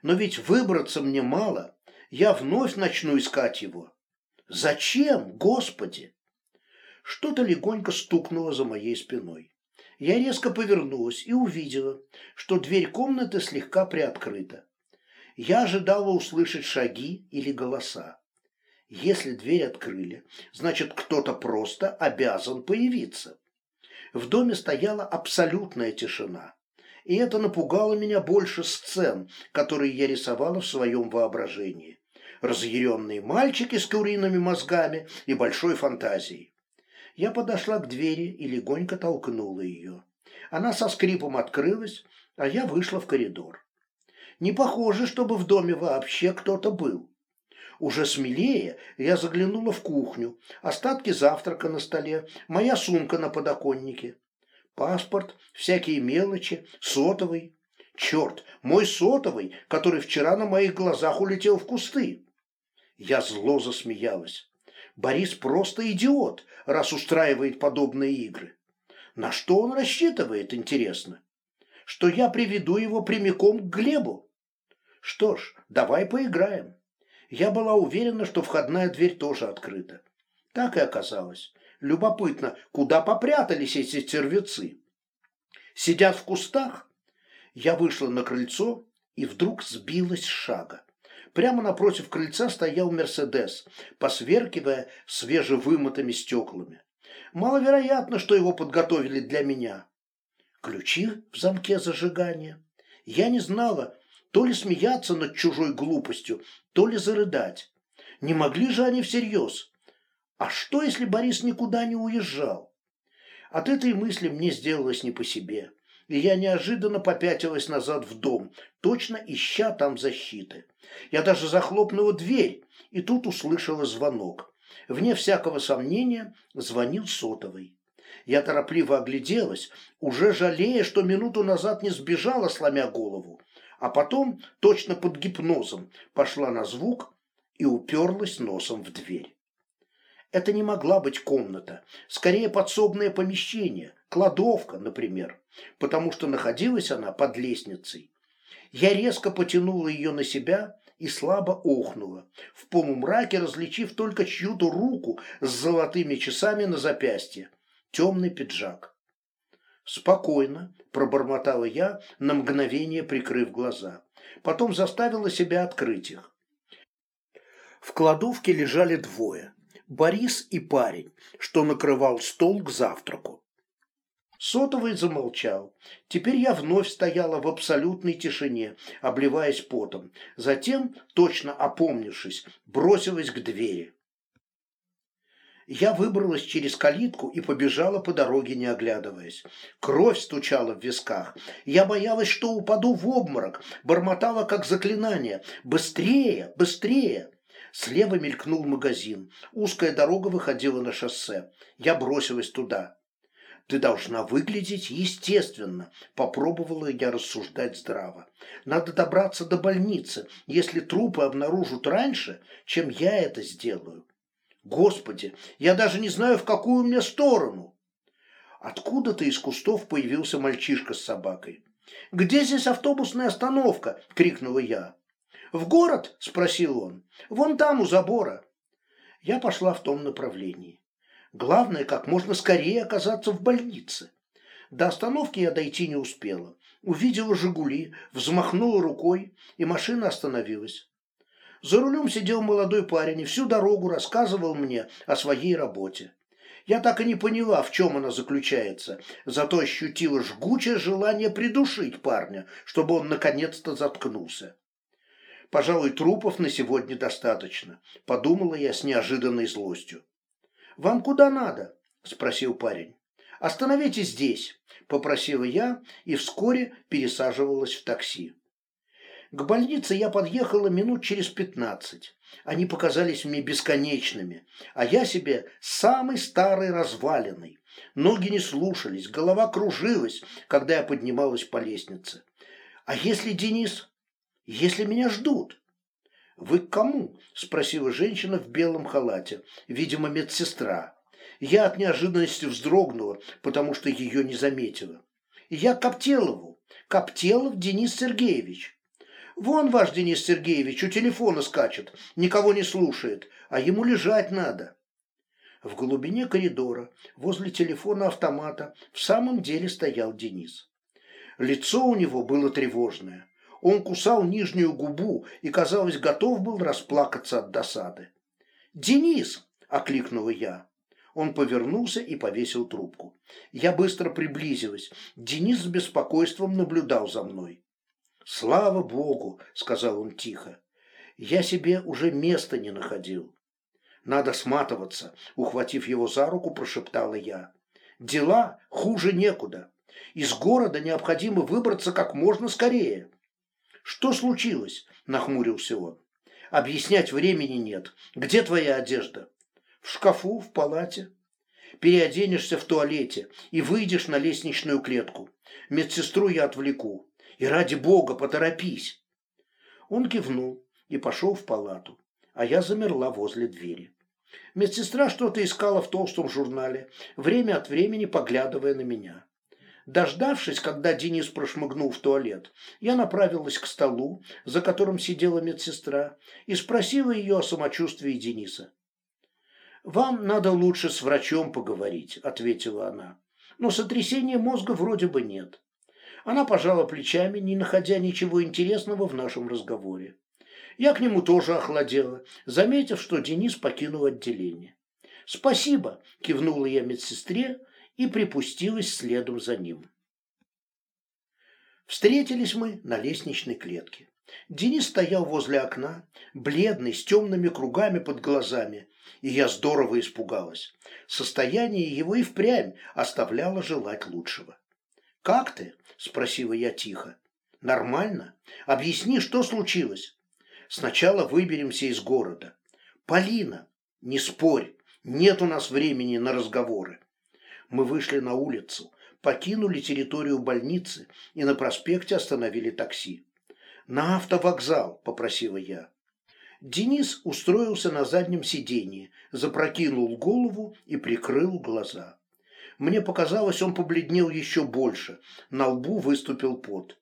Но ведь выбраться мне мало, я вновь начну искать его. Зачем, Господи? Что-то легонько стукнуло за моей спиной. Я резко повернулась и увидела, что дверь комнаты слегка приоткрыта. Я ожидала услышать шаги или голоса. Если дверь открыли, значит, кто-то просто обязан появиться. В доме стояла абсолютная тишина. И это напугало меня больше сцен, которые я рисовала в своем воображении. Разъяренные мальчики с куриными мозгами и большой фантазией. Я подошла к двери и легонько толкнула ее. Она со скрипом открылась, а я вышла в коридор. Не похоже, чтобы в доме вообще кто-то был. Уже смелее я заглянула в кухню. Остатки завтрака на столе, моя сумка на подоконнике. Паспорт, всякие мелочи, сотовый. Черт, мой сотовый, который вчера на моих глазах улетел в кусты. Я зло засмеялась. Борис просто идиот, раз устраивает подобные игры. На что он рассчитывает, интересно? Что я приведу его прямиком к Глебу? Что ж, давай поиграем. Я была уверена, что входная дверь тоже открыта. Так и оказалось. Любопытно, куда попрятались эти червецы? Сидят в кустах? Я вышла на крыльцо и вдруг сбилась с шага. Прямо напротив крыльца стоял Мерседес, посверкивая свежевымытыми стеклами. Маловероятно, что его подготовили для меня. Ключи в замке зажигания. Я не знала, то ли смеяться над чужой глупостью, то ли зарыдать. Не могли же они всерьез? А что, если Борис никуда не уезжал? От этой мысли мне сделалось не по себе. и я неожиданно попятилась назад в дом, точно ища там защиты. Я даже захлопнула дверь, и тут услышала звонок. Вне всякого сомнения звонил сотовый. Я торопливо огляделась, уже жалея, что минуту назад не сбежала, сломя голову, а потом, точно под гипнозом, пошла на звук и уперлась носом в дверь. Это не могла быть комната, скорее подсобное помещение, кладовка, например, потому что находилась она под лестницей. Я резко потянула ее на себя и слабо охнула, в полумраке различив только чью-то руку с золотыми часами на запястье, темный пиджак. «Спокойно», – пробормотала я, на мгновение прикрыв глаза. Потом заставила себя открыть их. В кладовке лежали двое – Борис и парень, что накрывал стол к завтраку. Сотовый замолчал. Теперь я вновь стояла в абсолютной тишине, обливаясь потом. Затем, точно опомнившись, бросилась к двери. Я выбралась через калитку и побежала по дороге, не оглядываясь. Кровь стучала в висках. Я боялась, что упаду в обморок, бормотала как заклинание. «Быстрее! Быстрее!» Слева мелькнул магазин. Узкая дорога выходила на шоссе. Я бросилась туда. Ты должна выглядеть естественно, попробовала я рассуждать здраво. Надо добраться до больницы, если трупы обнаружат раньше, чем я это сделаю. Господи, я даже не знаю, в какую мне сторону. Откуда-то из кустов появился мальчишка с собакой. «Где здесь автобусная остановка?» – крикнула я. «В город?» – спросил он. «Вон там, у забора». Я пошла в том направлении. Главное, как можно скорее оказаться в больнице. До остановки я дойти не успела. Увидела «Жигули», взмахнула рукой, и машина остановилась. За рулем сидел молодой парень и всю дорогу рассказывал мне о своей работе. Я так и не поняла, в чем она заключается, зато ощутила жгучее желание придушить парня, чтобы он наконец-то заткнулся. Пожалуй, трупов на сегодня достаточно, подумала я с неожиданной злостью. «Вам куда надо?» – спросил парень. «Остановитесь здесь», – попросила я и вскоре пересаживалась в такси. К больнице я подъехала минут через пятнадцать. Они показались мне бесконечными, а я себе самый старый разваленный. Ноги не слушались, голова кружилась, когда я поднималась по лестнице. «А если Денис? Если меня ждут?» «Вы к кому?» – спросила женщина в белом халате, видимо, медсестра. Я от неожиданности вздрогнула, потому что ее не заметила. «Я к Коптелову. Коптелов Денис Сергеевич». «Вон ваш Денис Сергеевич у телефона скачет, никого не слушает, а ему лежать надо». В глубине коридора, возле телефона автомата, в самом деле стоял Денис. Лицо у него было тревожное. Он кусал нижнюю губу и, казалось, готов был расплакаться от досады. «Денис!» – окликнула я. Он повернулся и повесил трубку. Я быстро приблизилась. Денис с беспокойством наблюдал за мной. «Слава Богу!» – сказал он тихо. «Я себе уже места не находил». «Надо сматываться», – ухватив его за руку, прошептала я. «Дела хуже некуда. Из города необходимо выбраться как можно скорее». «Что случилось?» – нахмурился он. «Объяснять времени нет. Где твоя одежда?» «В шкафу, в палате». «Переоденешься в туалете и выйдешь на лестничную клетку. Медсестру я отвлеку. И ради бога, поторопись!» Он кивнул и пошел в палату, а я замерла возле двери. Медсестра что-то искала в толстом журнале, время от времени поглядывая на меня. Дождавшись, когда Денис прошмыгнул в туалет, я направилась к столу, за которым сидела медсестра, и спросила ее о самочувствии Дениса. «Вам надо лучше с врачом поговорить», — ответила она. «Но сотрясения мозга вроде бы нет». Она пожала плечами, не находя ничего интересного в нашем разговоре. Я к нему тоже охладела, заметив, что Денис покинул отделение. «Спасибо», – кивнула я медсестре, и припустилась следом за ним. Встретились мы на лестничной клетке. Денис стоял возле окна, бледный, с темными кругами под глазами, и я здорово испугалась. Состояние его и впрямь оставляло желать лучшего. «Как ты?» – спросила я тихо. «Нормально? Объясни, что случилось?» «Сначала выберемся из города». «Полина, не спорь, нет у нас времени на разговоры». Мы вышли на улицу, покинули территорию больницы и на проспекте остановили такси. «На автовокзал», – попросила я. Денис устроился на заднем сиденье, запрокинул голову и прикрыл глаза. Мне показалось, он побледнел еще больше, на лбу выступил пот.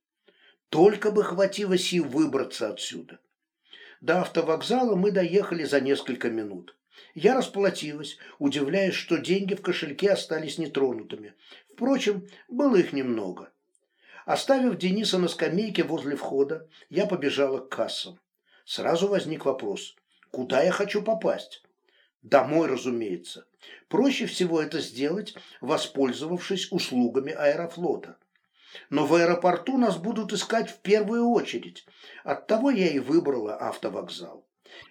Только бы хватило сил выбраться отсюда. До автовокзала мы доехали за несколько минут. Я расплатилась, удивляясь, что деньги в кошельке остались нетронутыми. Впрочем, было их немного. Оставив Дениса на скамейке возле входа, я побежала к кассам. Сразу возник вопрос, куда я хочу попасть? Домой, разумеется. Проще всего это сделать, воспользовавшись услугами аэрофлота. Но в аэропорту нас будут искать в первую очередь. Оттого я и выбрала автовокзал.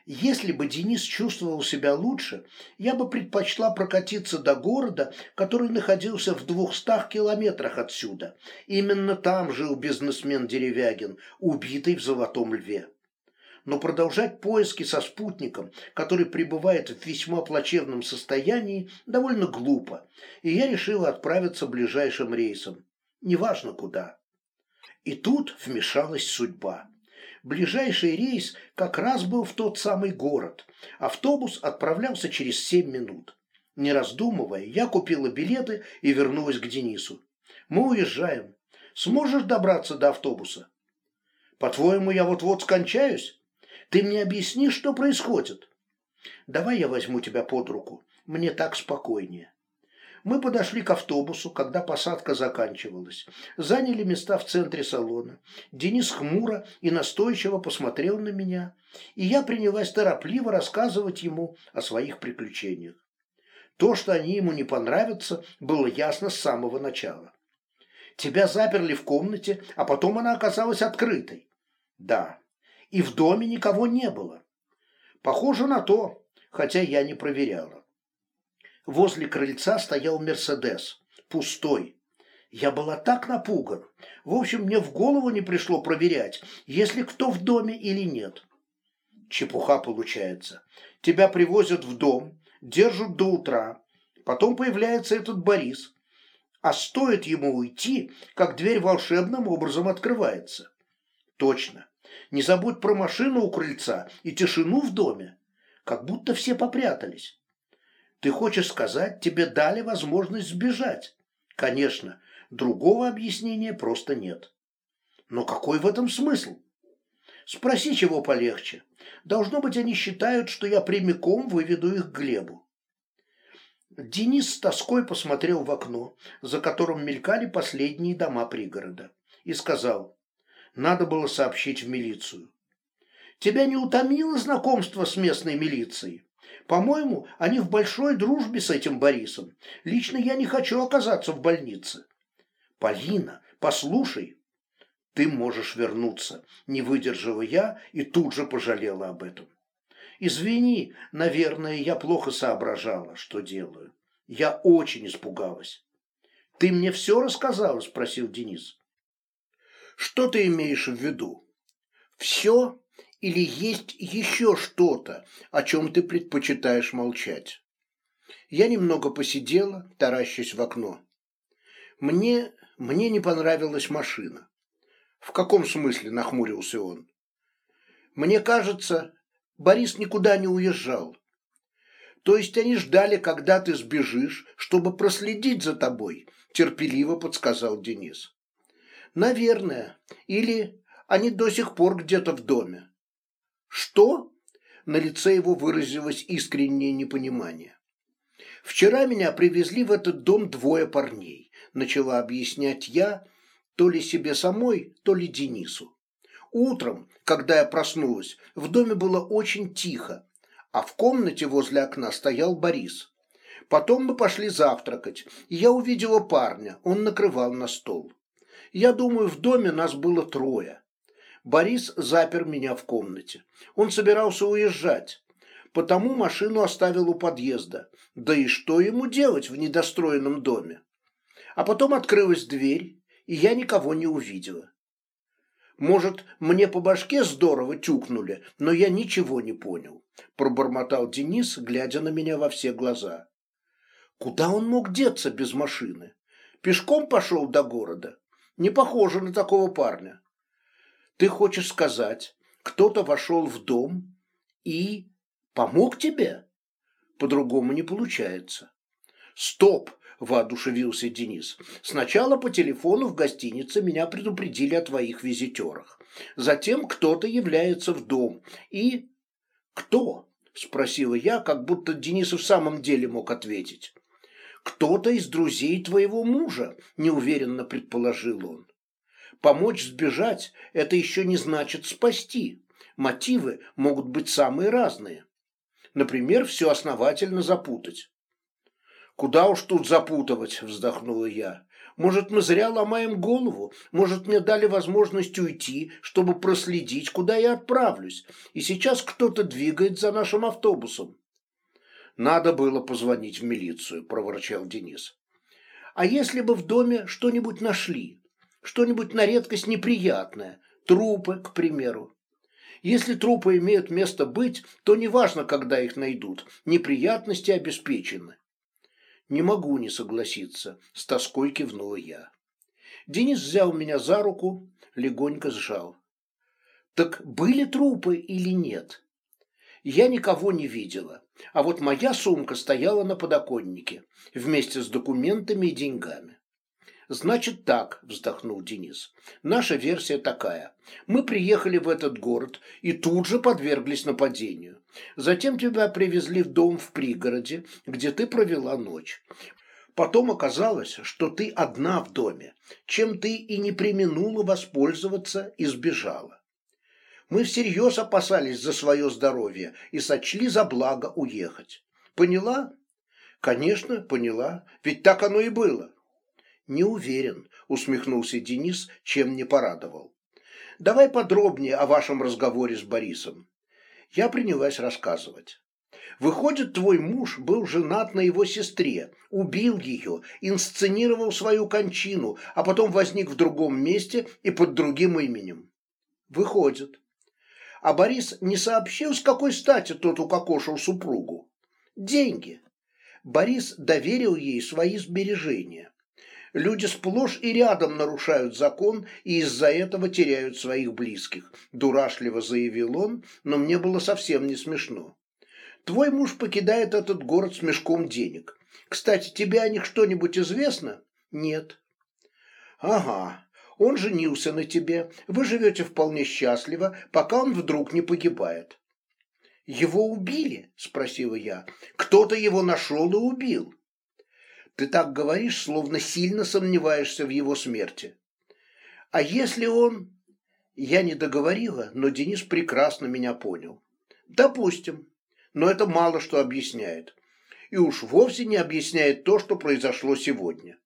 Если бы Денис чувствовал себя лучше, я бы предпочла прокатиться до города, который находился в двухстах километрах отсюда. Именно там жил бизнесмен Деревягин, убитый в Золотом Льве. Но продолжать поиски со спутником, который пребывает в весьма плачевном состоянии, довольно глупо, и я решила отправиться ближайшим рейсом неважно куда. И тут вмешалась судьба. Ближайший рейс как раз был в тот самый город. Автобус отправлялся через семь минут. Не раздумывая, я купила билеты и вернулась к Денису. Мы уезжаем. Сможешь добраться до автобуса? По-твоему, я вот-вот скончаюсь? Ты мне объясни, что происходит. Давай я возьму тебя под руку. Мне так спокойнее. Мы подошли к автобусу, когда посадка заканчивалась. Заняли места в центре салона. Денис хмуро и настойчиво посмотрел на меня, и я принялась торопливо рассказывать ему о своих приключениях. То, что они ему не понравятся, было ясно с самого начала. Тебя заперли в комнате, а потом она оказалась открытой. Да, и в доме никого не было. Похоже на то, хотя я не проверяла. Возле крыльца стоял Мерседес, пустой. Я была так напуган. В общем, мне в голову не пришло проверять, есть ли кто в доме или нет. Чепуха получается. Тебя привозят в дом, держат до утра. Потом появляется этот Борис. А стоит ему уйти, как дверь волшебным образом открывается. Точно. Не забудь про машину у крыльца и тишину в доме. Как будто все попрятались. Ты хочешь сказать, тебе дали возможность сбежать? Конечно, другого объяснения просто нет. Но какой в этом смысл? Спроси чего полегче. Должно быть, они считают, что я прямиком выведу их к Глебу. Денис с тоской посмотрел в окно, за которым мелькали последние дома пригорода, и сказал, надо было сообщить в милицию. Тебя не утомило знакомство с местной милицией? По-моему, они в большой дружбе с этим Борисом. Лично я не хочу оказаться в больнице. Полина, послушай. Ты можешь вернуться, не выдержала я и тут же пожалела об этом. Извини, наверное, я плохо соображала, что делаю. Я очень испугалась. Ты мне все рассказала, спросил Денис. Что ты имеешь в виду? Все или есть еще что-то, о чем ты предпочитаешь молчать? Я немного посидела, таращась в окно. Мне, мне не понравилась машина. В каком смысле, нахмурился он? Мне кажется, Борис никуда не уезжал. То есть они ждали, когда ты сбежишь, чтобы проследить за тобой, терпеливо подсказал Денис. Наверное. Или они до сих пор где-то в доме. «Что?» На лице его выразилось искреннее непонимание. «Вчера меня привезли в этот дом двое парней», начала объяснять я, то ли себе самой, то ли Денису. Утром, когда я проснулась, в доме было очень тихо, а в комнате возле окна стоял Борис. Потом мы пошли завтракать, и я увидела парня, он накрывал на стол. Я думаю, в доме нас было трое. Борис запер меня в комнате. Он собирался уезжать. Потому машину оставил у подъезда. Да и что ему делать в недостроенном доме? А потом открылась дверь, и я никого не увидела. Может, мне по башке здорово тюкнули, но я ничего не понял, пробормотал Денис, глядя на меня во все глаза. Куда он мог деться без машины? Пешком пошел до города? Не похоже на такого парня. Ты хочешь сказать, кто-то вошел в дом и помог тебе? По-другому не получается. Стоп, воодушевился Денис. Сначала по телефону в гостинице меня предупредили о твоих визитерах. Затем кто-то является в дом. И... Кто? Спросила я, как будто Денис в самом деле мог ответить. Кто-то из друзей твоего мужа, неуверенно предположил он. Помочь сбежать – это еще не значит спасти. Мотивы могут быть самые разные. Например, все основательно запутать. «Куда уж тут запутывать?» – вздохнула я. «Может, мы зря ломаем голову? Может, мне дали возможность уйти, чтобы проследить, куда я отправлюсь? И сейчас кто-то двигает за нашим автобусом». «Надо было позвонить в милицию», – проворчал Денис. «А если бы в доме что-нибудь нашли? Что-нибудь на редкость неприятное? Трупы, к примеру?» Если трупы имеют место быть, то неважно, когда их найдут, неприятности обеспечены. Не могу не согласиться, с тоской кивнула я. Денис взял меня за руку, легонько сжал. Так были трупы или нет? Я никого не видела, а вот моя сумка стояла на подоконнике вместе с документами и деньгами. Значит так, вздохнул Денис. Наша версия такая. Мы приехали в этот город и тут же подверглись нападению. Затем тебя привезли в дом в пригороде, где ты провела ночь. Потом оказалось, что ты одна в доме, чем ты и не применула воспользоваться и сбежала. Мы всерьез опасались за свое здоровье и сочли за благо уехать. Поняла? Конечно, поняла, ведь так оно и было. Не уверен, усмехнулся Денис, чем не порадовал. Давай подробнее о вашем разговоре с Борисом. Я принялась рассказывать. Выходит, твой муж был женат на его сестре, убил ее, инсценировал свою кончину, а потом возник в другом месте и под другим именем. Выходит. А Борис не сообщил, с какой стати тот укокошил супругу. Деньги. Борис доверил ей свои сбережения. Люди сплошь и рядом нарушают закон и из-за этого теряют своих близких, дурашливо заявил он, но мне было совсем не смешно. Твой муж покидает этот город с мешком денег. Кстати, тебе о них что-нибудь известно? Нет. Ага, он женился на тебе, вы живете вполне счастливо, пока он вдруг не погибает. Его убили? Спросила я. Кто-то его нашел и убил. Ты так говоришь, словно сильно сомневаешься в его смерти. А если он... Я не договорила, но Денис прекрасно меня понял. Допустим. Но это мало что объясняет. И уж вовсе не объясняет то, что произошло сегодня.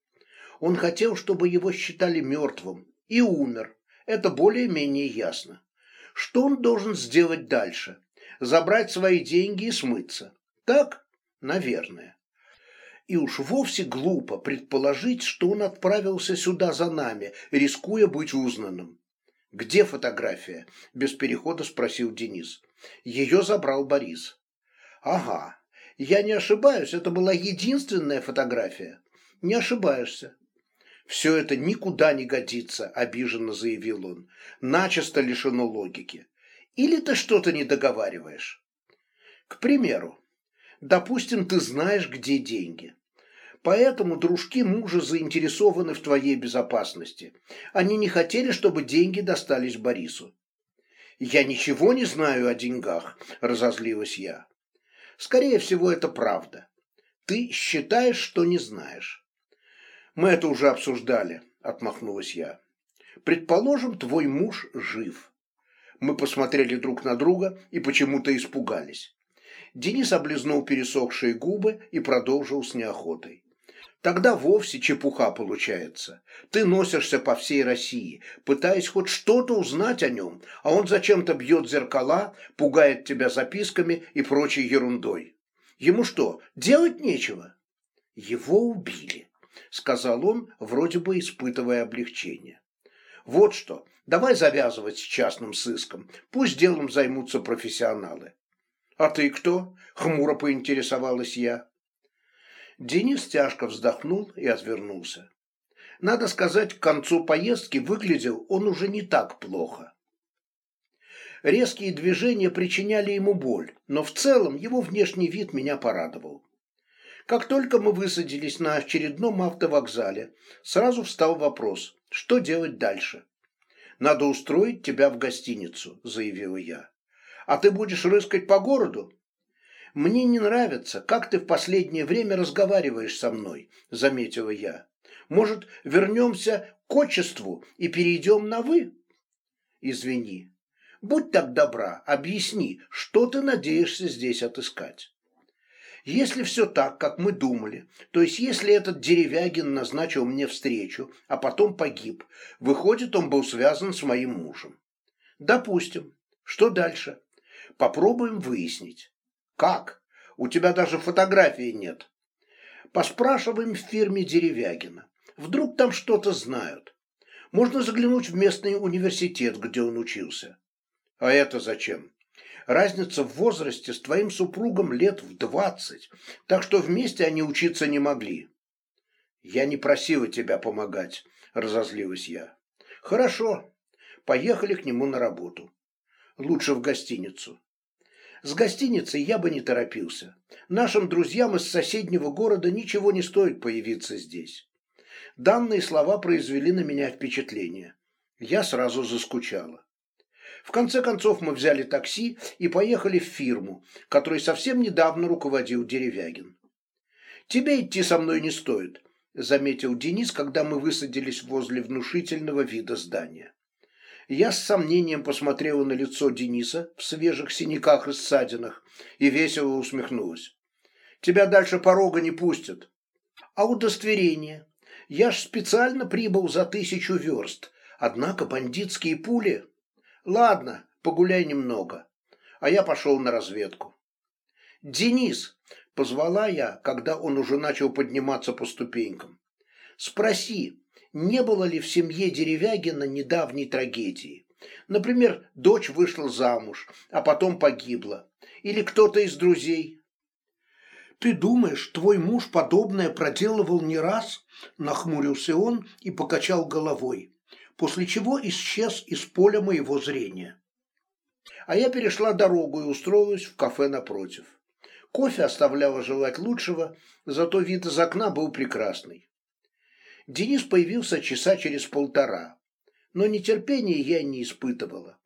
Он хотел, чтобы его считали мертвым. И умер. Это более-менее ясно. Что он должен сделать дальше? Забрать свои деньги и смыться. Так? Наверное. И уж вовсе глупо предположить, что он отправился сюда за нами, рискуя быть узнанным. «Где фотография?» – без перехода спросил Денис. Ее забрал Борис. «Ага. Я не ошибаюсь, это была единственная фотография». «Не ошибаешься». «Все это никуда не годится», – обиженно заявил он. «Начисто лишено логики. Или ты что-то не договариваешь?» «К примеру, Допустим, ты знаешь, где деньги. Поэтому дружки мужа заинтересованы в твоей безопасности. Они не хотели, чтобы деньги достались Борису. «Я ничего не знаю о деньгах», – разозлилась я. «Скорее всего, это правда. Ты считаешь, что не знаешь». «Мы это уже обсуждали», – отмахнулась я. «Предположим, твой муж жив». Мы посмотрели друг на друга и почему-то испугались. Денис облизнул пересохшие губы и продолжил с неохотой. Тогда вовсе чепуха получается. Ты носишься по всей России, пытаясь хоть что-то узнать о нем, а он зачем-то бьет зеркала, пугает тебя записками и прочей ерундой. Ему что, делать нечего? Его убили, сказал он, вроде бы испытывая облегчение. Вот что, давай завязывать с частным сыском, пусть делом займутся профессионалы. А ты кто? Хмуро поинтересовалась я. Денис тяжко вздохнул и отвернулся. Надо сказать, к концу поездки выглядел он уже не так плохо. Резкие движения причиняли ему боль, но в целом его внешний вид меня порадовал. Как только мы высадились на очередном автовокзале, сразу встал вопрос, что делать дальше. «Надо устроить тебя в гостиницу», – заявила я. «А ты будешь рыскать по городу?» «Мне не нравится, как ты в последнее время разговариваешь со мной», – заметила я. «Может, вернемся к отчеству и перейдем на «вы»?» «Извини. Будь так добра, объясни, что ты надеешься здесь отыскать?» Если все так, как мы думали, то есть если этот Деревягин назначил мне встречу, а потом погиб, выходит, он был связан с моим мужем. Допустим. Что дальше? Попробуем выяснить. Как? У тебя даже фотографии нет. Поспрашиваем в фирме Деревягина. Вдруг там что-то знают. Можно заглянуть в местный университет, где он учился. А это зачем? Разница в возрасте с твоим супругом лет в двадцать, так что вместе они учиться не могли. Я не просила тебя помогать, разозлилась я. Хорошо, поехали к нему на работу. Лучше в гостиницу. С гостиницей я бы не торопился. Нашим друзьям из соседнего города ничего не стоит появиться здесь. Данные слова произвели на меня впечатление. Я сразу заскучала. В конце концов мы взяли такси и поехали в фирму, которой совсем недавно руководил Деревягин. «Тебе идти со мной не стоит», – заметил Денис, когда мы высадились возле внушительного вида здания. Я с сомнением посмотрела на лицо Дениса в свежих синяках и ссадинах и весело усмехнулась. «Тебя дальше порога не пустят». «А удостоверение? Я ж специально прибыл за тысячу верст, однако бандитские пули...» Ладно, погуляй немного. А я пошел на разведку. Денис, позвала я, когда он уже начал подниматься по ступенькам. Спроси, не было ли в семье Деревягина недавней трагедии? Например, дочь вышла замуж, а потом погибла. Или кто-то из друзей. «Ты думаешь, твой муж подобное проделывал не раз?» Нахмурился он и покачал головой после чего исчез из поля моего зрения. А я перешла дорогу и устроилась в кафе напротив. Кофе оставляло желать лучшего, зато вид из окна был прекрасный. Денис появился часа через полтора, но нетерпения я не испытывала.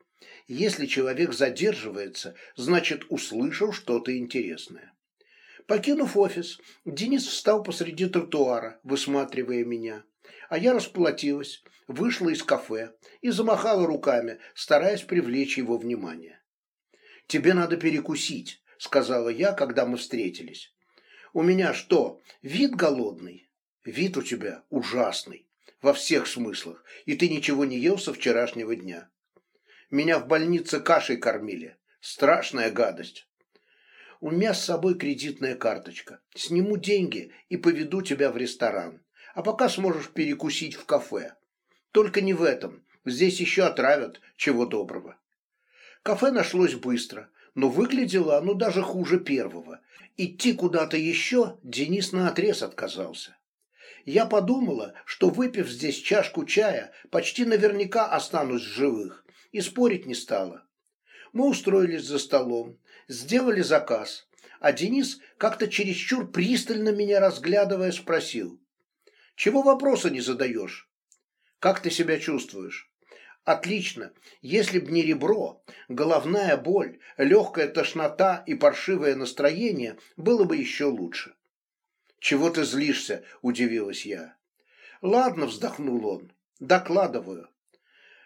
Если человек задерживается, значит, услышал что-то интересное. Покинув офис, Денис встал посреди тротуара, высматривая меня а я расплатилась, вышла из кафе и замахала руками, стараясь привлечь его внимание. «Тебе надо перекусить», — сказала я, когда мы встретились. «У меня что, вид голодный?» «Вид у тебя ужасный, во всех смыслах, и ты ничего не ел со вчерашнего дня. Меня в больнице кашей кормили. Страшная гадость». «У меня с собой кредитная карточка. Сниму деньги и поведу тебя в ресторан а пока сможешь перекусить в кафе. Только не в этом, здесь еще отравят, чего доброго. Кафе нашлось быстро, но выглядело оно даже хуже первого. Идти куда-то еще Денис наотрез отказался. Я подумала, что выпив здесь чашку чая, почти наверняка останусь живых, и спорить не стала. Мы устроились за столом, сделали заказ, а Денис, как-то чересчур пристально меня разглядывая, спросил. Чего вопроса не задаешь? Как ты себя чувствуешь? Отлично. Если б не ребро, головная боль, легкая тошнота и паршивое настроение, было бы еще лучше. Чего ты злишься? Удивилась я. Ладно, вздохнул он. Докладываю.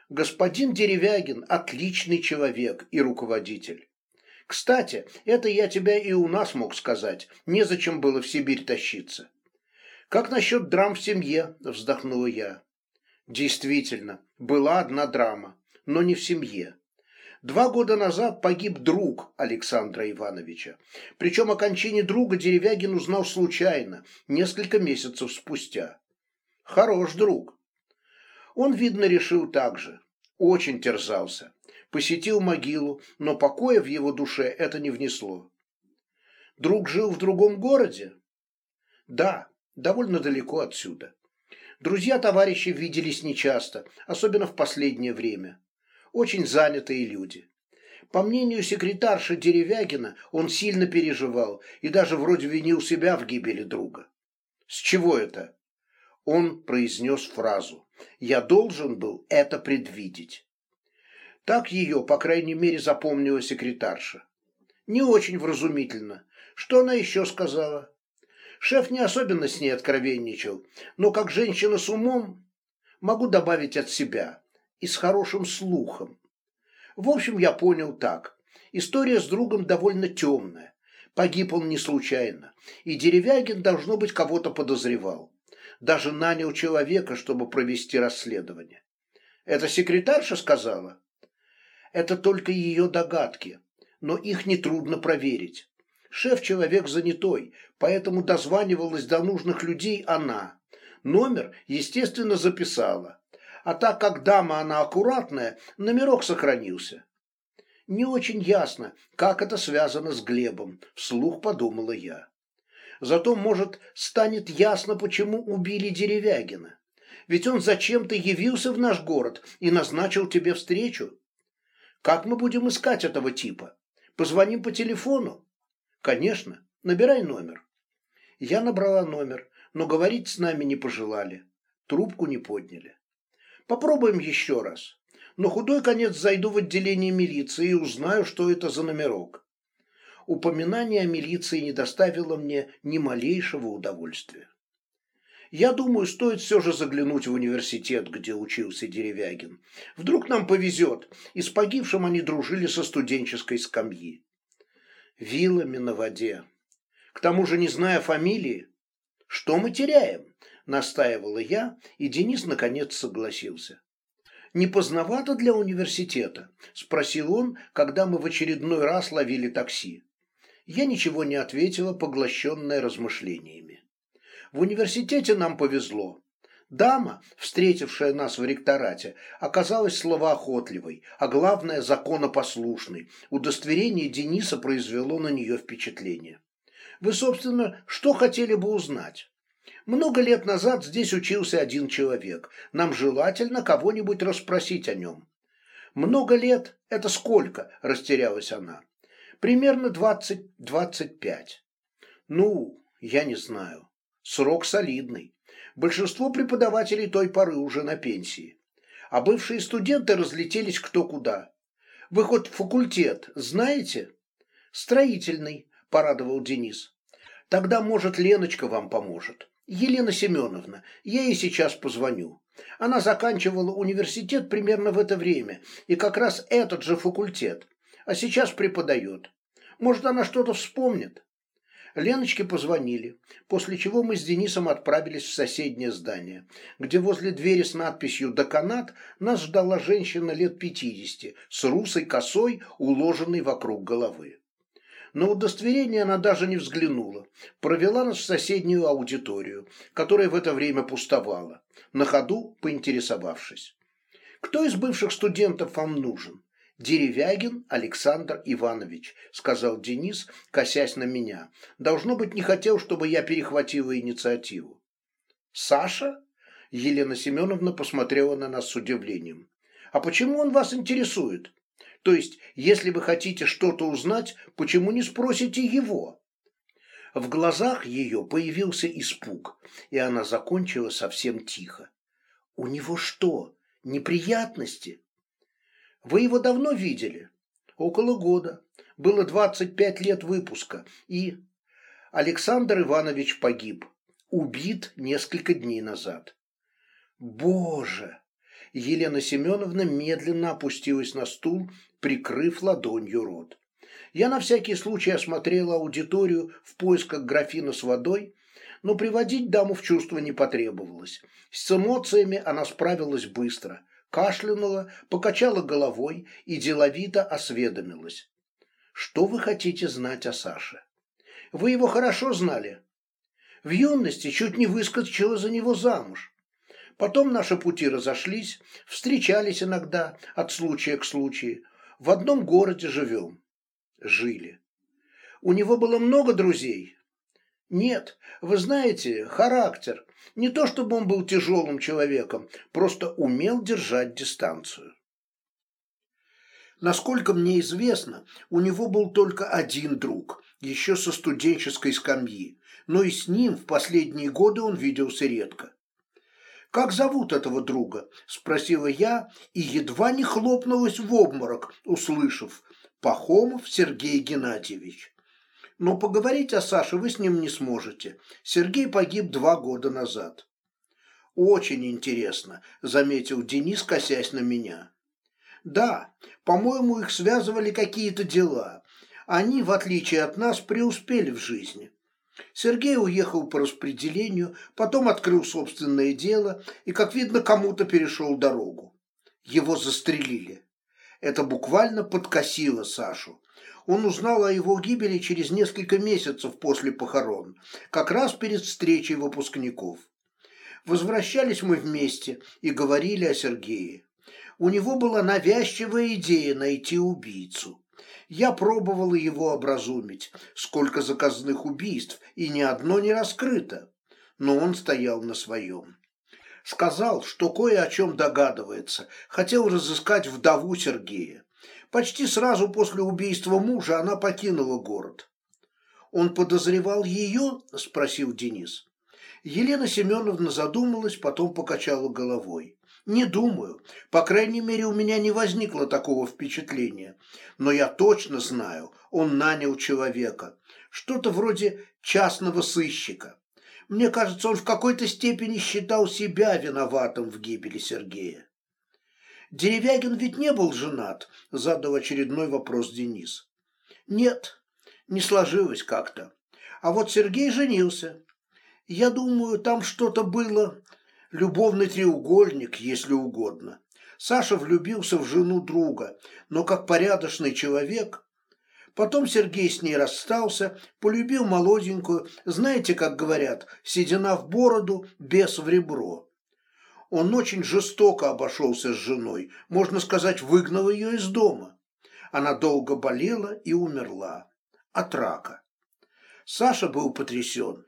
Господин Деревягин – отличный человек и руководитель. Кстати, это я тебя и у нас мог сказать. Незачем было в Сибирь тащиться. «Как насчет драм в семье?» – вздохнула я. Действительно, была одна драма, но не в семье. Два года назад погиб друг Александра Ивановича. Причем о кончине друга Деревягин узнал случайно, несколько месяцев спустя. Хорош друг. Он, видно, решил так же. Очень терзался. Посетил могилу, но покоя в его душе это не внесло. Друг жил в другом городе? Да, довольно далеко отсюда. Друзья-товарищи виделись нечасто, особенно в последнее время. Очень занятые люди. По мнению секретарши Деревягина, он сильно переживал и даже вроде винил себя в гибели друга. С чего это? Он произнес фразу «Я должен был это предвидеть». Так ее, по крайней мере, запомнила секретарша. Не очень вразумительно. Что она еще сказала? Шеф не особенно с ней откровенничал, но как женщина с умом могу добавить от себя и с хорошим слухом. В общем, я понял так. История с другом довольно темная. Погиб он не случайно, и Деревягин, должно быть, кого-то подозревал. Даже нанял человека, чтобы провести расследование. Это секретарша сказала? Это только ее догадки, но их нетрудно проверить. Шеф человек занятой, поэтому дозванивалась до нужных людей она. Номер, естественно, записала. А так как дама она аккуратная, номерок сохранился. Не очень ясно, как это связано с Глебом, вслух подумала я. Зато, может, станет ясно, почему убили Деревягина. Ведь он зачем-то явился в наш город и назначил тебе встречу. Как мы будем искать этого типа? Позвоним по телефону? Конечно, набирай номер. Я набрала номер, но говорить с нами не пожелали. Трубку не подняли. Попробуем еще раз. Но худой конец зайду в отделение милиции и узнаю, что это за номерок. Упоминание о милиции не доставило мне ни малейшего удовольствия. Я думаю, стоит все же заглянуть в университет, где учился Деревягин. Вдруг нам повезет, и с погибшим они дружили со студенческой скамьи. Вилами на воде. К тому же, не зная фамилии, что мы теряем? Настаивала я, и Денис наконец согласился. «Не поздновато для университета?» – спросил он, когда мы в очередной раз ловили такси. Я ничего не ответила, поглощенная размышлениями. В университете нам повезло. Дама, встретившая нас в ректорате, оказалась словоохотливой, а главное – законопослушной. Удостоверение Дениса произвело на нее впечатление. Вы, собственно, что хотели бы узнать? Много лет назад здесь учился один человек. Нам желательно кого-нибудь расспросить о нем. Много лет – это сколько? – растерялась она. Примерно двадцать-двадцать пять. Ну, я не знаю. Срок солидный. Большинство преподавателей той поры уже на пенсии. А бывшие студенты разлетелись кто куда. Вы хоть факультет знаете? Строительный, порадовал Денис. Тогда, может, Леночка вам поможет. Елена Семеновна, я ей сейчас позвоню. Она заканчивала университет примерно в это время, и как раз этот же факультет, а сейчас преподает. Может, она что-то вспомнит. Леночке позвонили, после чего мы с Денисом отправились в соседнее здание, где возле двери с надписью «Доканат» нас ждала женщина лет пятидесяти с русой косой, уложенной вокруг головы. На удостоверение она даже не взглянула, провела нас в соседнюю аудиторию, которая в это время пустовала, на ходу поинтересовавшись. «Кто из бывших студентов вам нужен?» «Деревягин Александр Иванович», — сказал Денис, косясь на меня. «Должно быть, не хотел, чтобы я перехватила инициативу». «Саша?» — Елена Семеновна посмотрела на нас с удивлением. «А почему он вас интересует? То есть, если вы хотите что-то узнать, почему не спросите его?» В глазах ее появился испуг, и она закончила совсем тихо. «У него что, неприятности?» Вы его давно видели? Около года. Было 25 лет выпуска. И Александр Иванович погиб. Убит несколько дней назад. Боже! Елена Семеновна медленно опустилась на стул, прикрыв ладонью рот. Я на всякий случай осмотрела аудиторию в поисках графина с водой, но приводить даму в чувство не потребовалось. С эмоциями она справилась быстро кашлянула, покачала головой и деловито осведомилась. «Что вы хотите знать о Саше? Вы его хорошо знали. В юности чуть не выскочила за него замуж. Потом наши пути разошлись, встречались иногда, от случая к случаю. В одном городе живем. Жили. У него было много друзей? Нет, вы знаете, характер. Не то чтобы он был тяжелым человеком, просто умел держать дистанцию. Насколько мне известно, у него был только один друг, еще со студенческой скамьи, но и с ним в последние годы он виделся редко. «Как зовут этого друга?» – спросила я и едва не хлопнулась в обморок, услышав «Пахомов Сергей Геннадьевич». Но поговорить о Саше вы с ним не сможете. Сергей погиб два года назад. «Очень интересно», – заметил Денис, косясь на меня. «Да, по-моему, их связывали какие-то дела. Они, в отличие от нас, преуспели в жизни. Сергей уехал по распределению, потом открыл собственное дело и, как видно, кому-то перешел дорогу. Его застрелили. Это буквально подкосило Сашу. Он узнал о его гибели через несколько месяцев после похорон, как раз перед встречей выпускников. Возвращались мы вместе и говорили о Сергее. У него была навязчивая идея найти убийцу. Я пробовала его образумить, сколько заказных убийств, и ни одно не раскрыто. Но он стоял на своем. Сказал, что кое о чем догадывается, хотел разыскать вдову Сергея. Почти сразу после убийства мужа она покинула город. «Он подозревал ее?» – спросил Денис. Елена Семеновна задумалась, потом покачала головой. Не думаю. По крайней мере, у меня не возникло такого впечатления. Но я точно знаю, он нанял человека. Что-то вроде частного сыщика. Мне кажется, он в какой-то степени считал себя виноватым в гибели Сергея. Деревягин ведь не был женат, задал очередной вопрос Денис. Нет, не сложилось как-то. А вот Сергей женился. Я думаю, там что-то было любовный треугольник, если угодно. Саша влюбился в жену друга, но как порядочный человек. Потом Сергей с ней расстался, полюбил молоденькую, знаете, как говорят, седина в бороду, бес в ребро. Он очень жестоко обошелся с женой, можно сказать, выгнал ее из дома. Она долго болела и умерла. От рака. Саша был потрясен.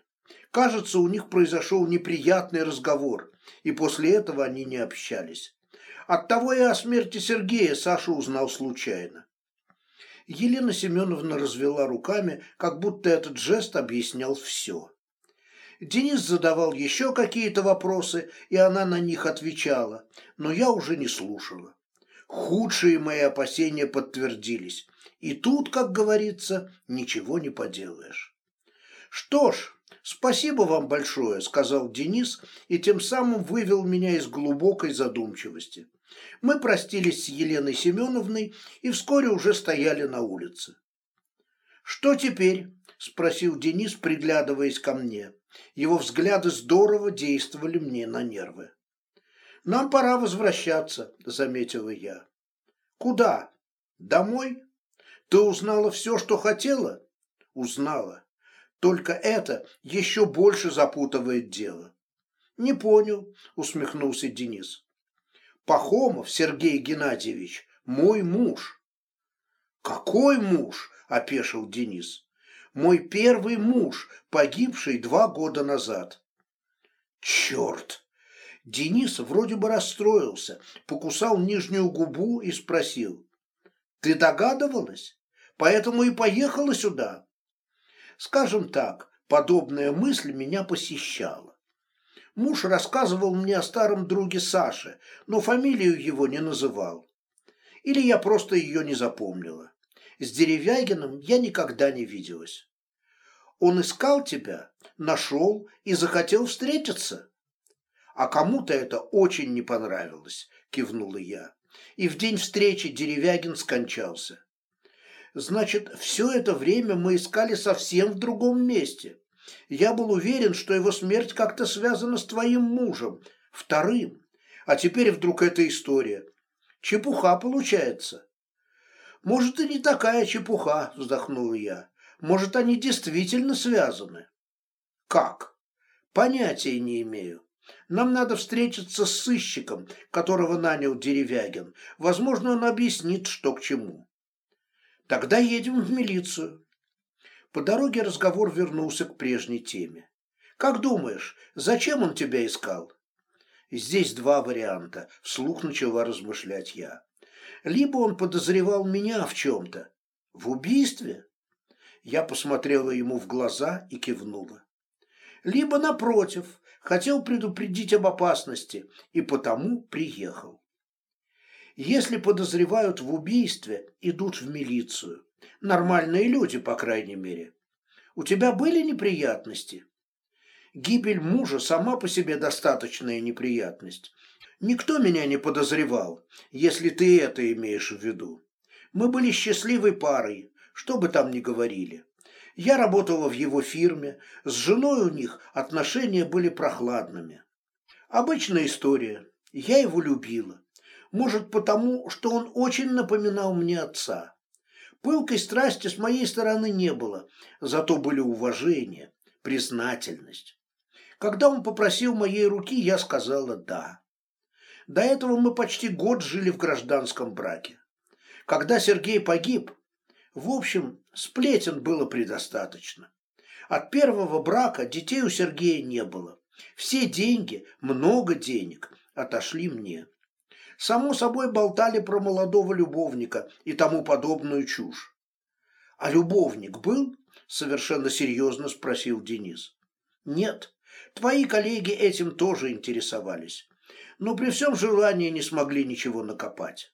Кажется, у них произошел неприятный разговор, и после этого они не общались. Оттого и о смерти Сергея Саша узнал случайно. Елена Семеновна развела руками, как будто этот жест объяснял все. Денис задавал еще какие-то вопросы, и она на них отвечала, но я уже не слушала. Худшие мои опасения подтвердились, и тут, как говорится, ничего не поделаешь. Что ж, «Спасибо вам большое», — сказал Денис и тем самым вывел меня из глубокой задумчивости. Мы простились с Еленой Семеновной и вскоре уже стояли на улице. «Что теперь?» – спросил Денис, приглядываясь ко мне. Его взгляды здорово действовали мне на нервы. «Нам пора возвращаться», – заметила я. «Куда? Домой? Ты узнала все, что хотела?» «Узнала. Только это еще больше запутывает дело. Не понял, усмехнулся Денис. Пахомов Сергей Геннадьевич, мой муж. Какой муж? опешил Денис. Мой первый муж, погибший два года назад. Черт! Денис вроде бы расстроился, покусал нижнюю губу и спросил. Ты догадывалась? Поэтому и поехала сюда. Скажем так, подобная мысль меня посещала. Муж рассказывал мне о старом друге Саше, но фамилию его не называл. Или я просто ее не запомнила. С Деревягиным я никогда не виделась. Он искал тебя, нашел и захотел встретиться. А кому-то это очень не понравилось, кивнула я. И в день встречи Деревягин скончался. Значит, все это время мы искали совсем в другом месте. Я был уверен, что его смерть как-то связана с твоим мужем, вторым. А теперь вдруг эта история. Чепуха получается. Может, и не такая чепуха, вздохнул я. Может, они действительно связаны. Как? Понятия не имею. Нам надо встретиться с сыщиком, которого нанял Деревягин. Возможно, он объяснит, что к чему. Тогда едем в милицию. По дороге разговор вернулся к прежней теме. Как думаешь, зачем он тебя искал? Здесь два варианта, вслух начала размышлять я. Либо он подозревал меня в чем-то. В убийстве? Я посмотрела ему в глаза и кивнула. Либо, напротив, хотел предупредить об опасности и потому приехал. Если подозревают в убийстве, идут в милицию. Нормальные люди, по крайней мере. У тебя были неприятности? Гибель мужа сама по себе достаточная неприятность. Никто меня не подозревал, если ты это имеешь в виду. Мы были счастливой парой, что бы там ни говорили. Я работала в его фирме, с женой у них отношения были прохладными. Обычная история. Я его любила. Может, потому, что он очень напоминал мне отца. Пылкой страсти с моей стороны не было, зато были уважение, признательность. Когда он попросил моей руки, я сказала «да». До этого мы почти год жили в гражданском браке. Когда Сергей погиб, в общем, сплетен было предостаточно. От первого брака детей у Сергея не было. Все деньги, много денег, отошли мне. Само собой болтали про молодого любовника и тому подобную чушь. «А любовник был?» – совершенно серьезно спросил Денис. «Нет, твои коллеги этим тоже интересовались, но при всем желании не смогли ничего накопать.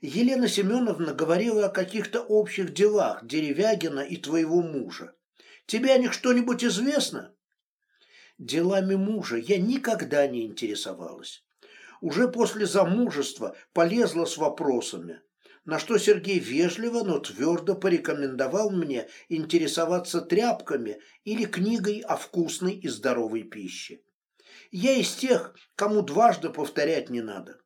Елена Семеновна говорила о каких-то общих делах Деревягина и твоего мужа. Тебе о них что-нибудь известно? Делами мужа я никогда не интересовалась. Уже после замужества полезла с вопросами, на что Сергей вежливо, но твердо порекомендовал мне интересоваться тряпками или книгой о вкусной и здоровой пище. Я из тех, кому дважды повторять не надо.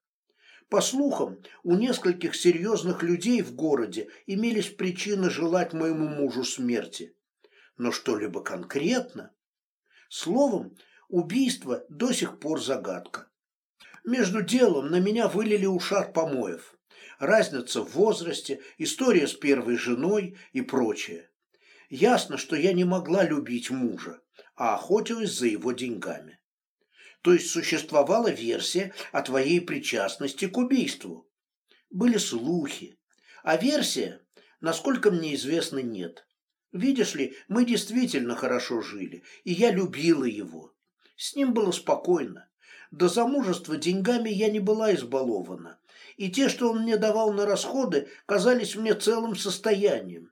По слухам, у нескольких серьезных людей в городе имелись причины желать моему мужу смерти. Но что-либо конкретно? Словом, убийство до сих пор загадка. Между делом на меня вылили ушат помоев. Разница в возрасте, история с первой женой и прочее. Ясно, что я не могла любить мужа, а охотилась за его деньгами. То есть существовала версия о твоей причастности к убийству. Были слухи. А версия, насколько мне известно, нет. Видишь ли, мы действительно хорошо жили, и я любила его. С ним было спокойно. До замужества деньгами я не была избалована, и те, что он мне давал на расходы, казались мне целым состоянием.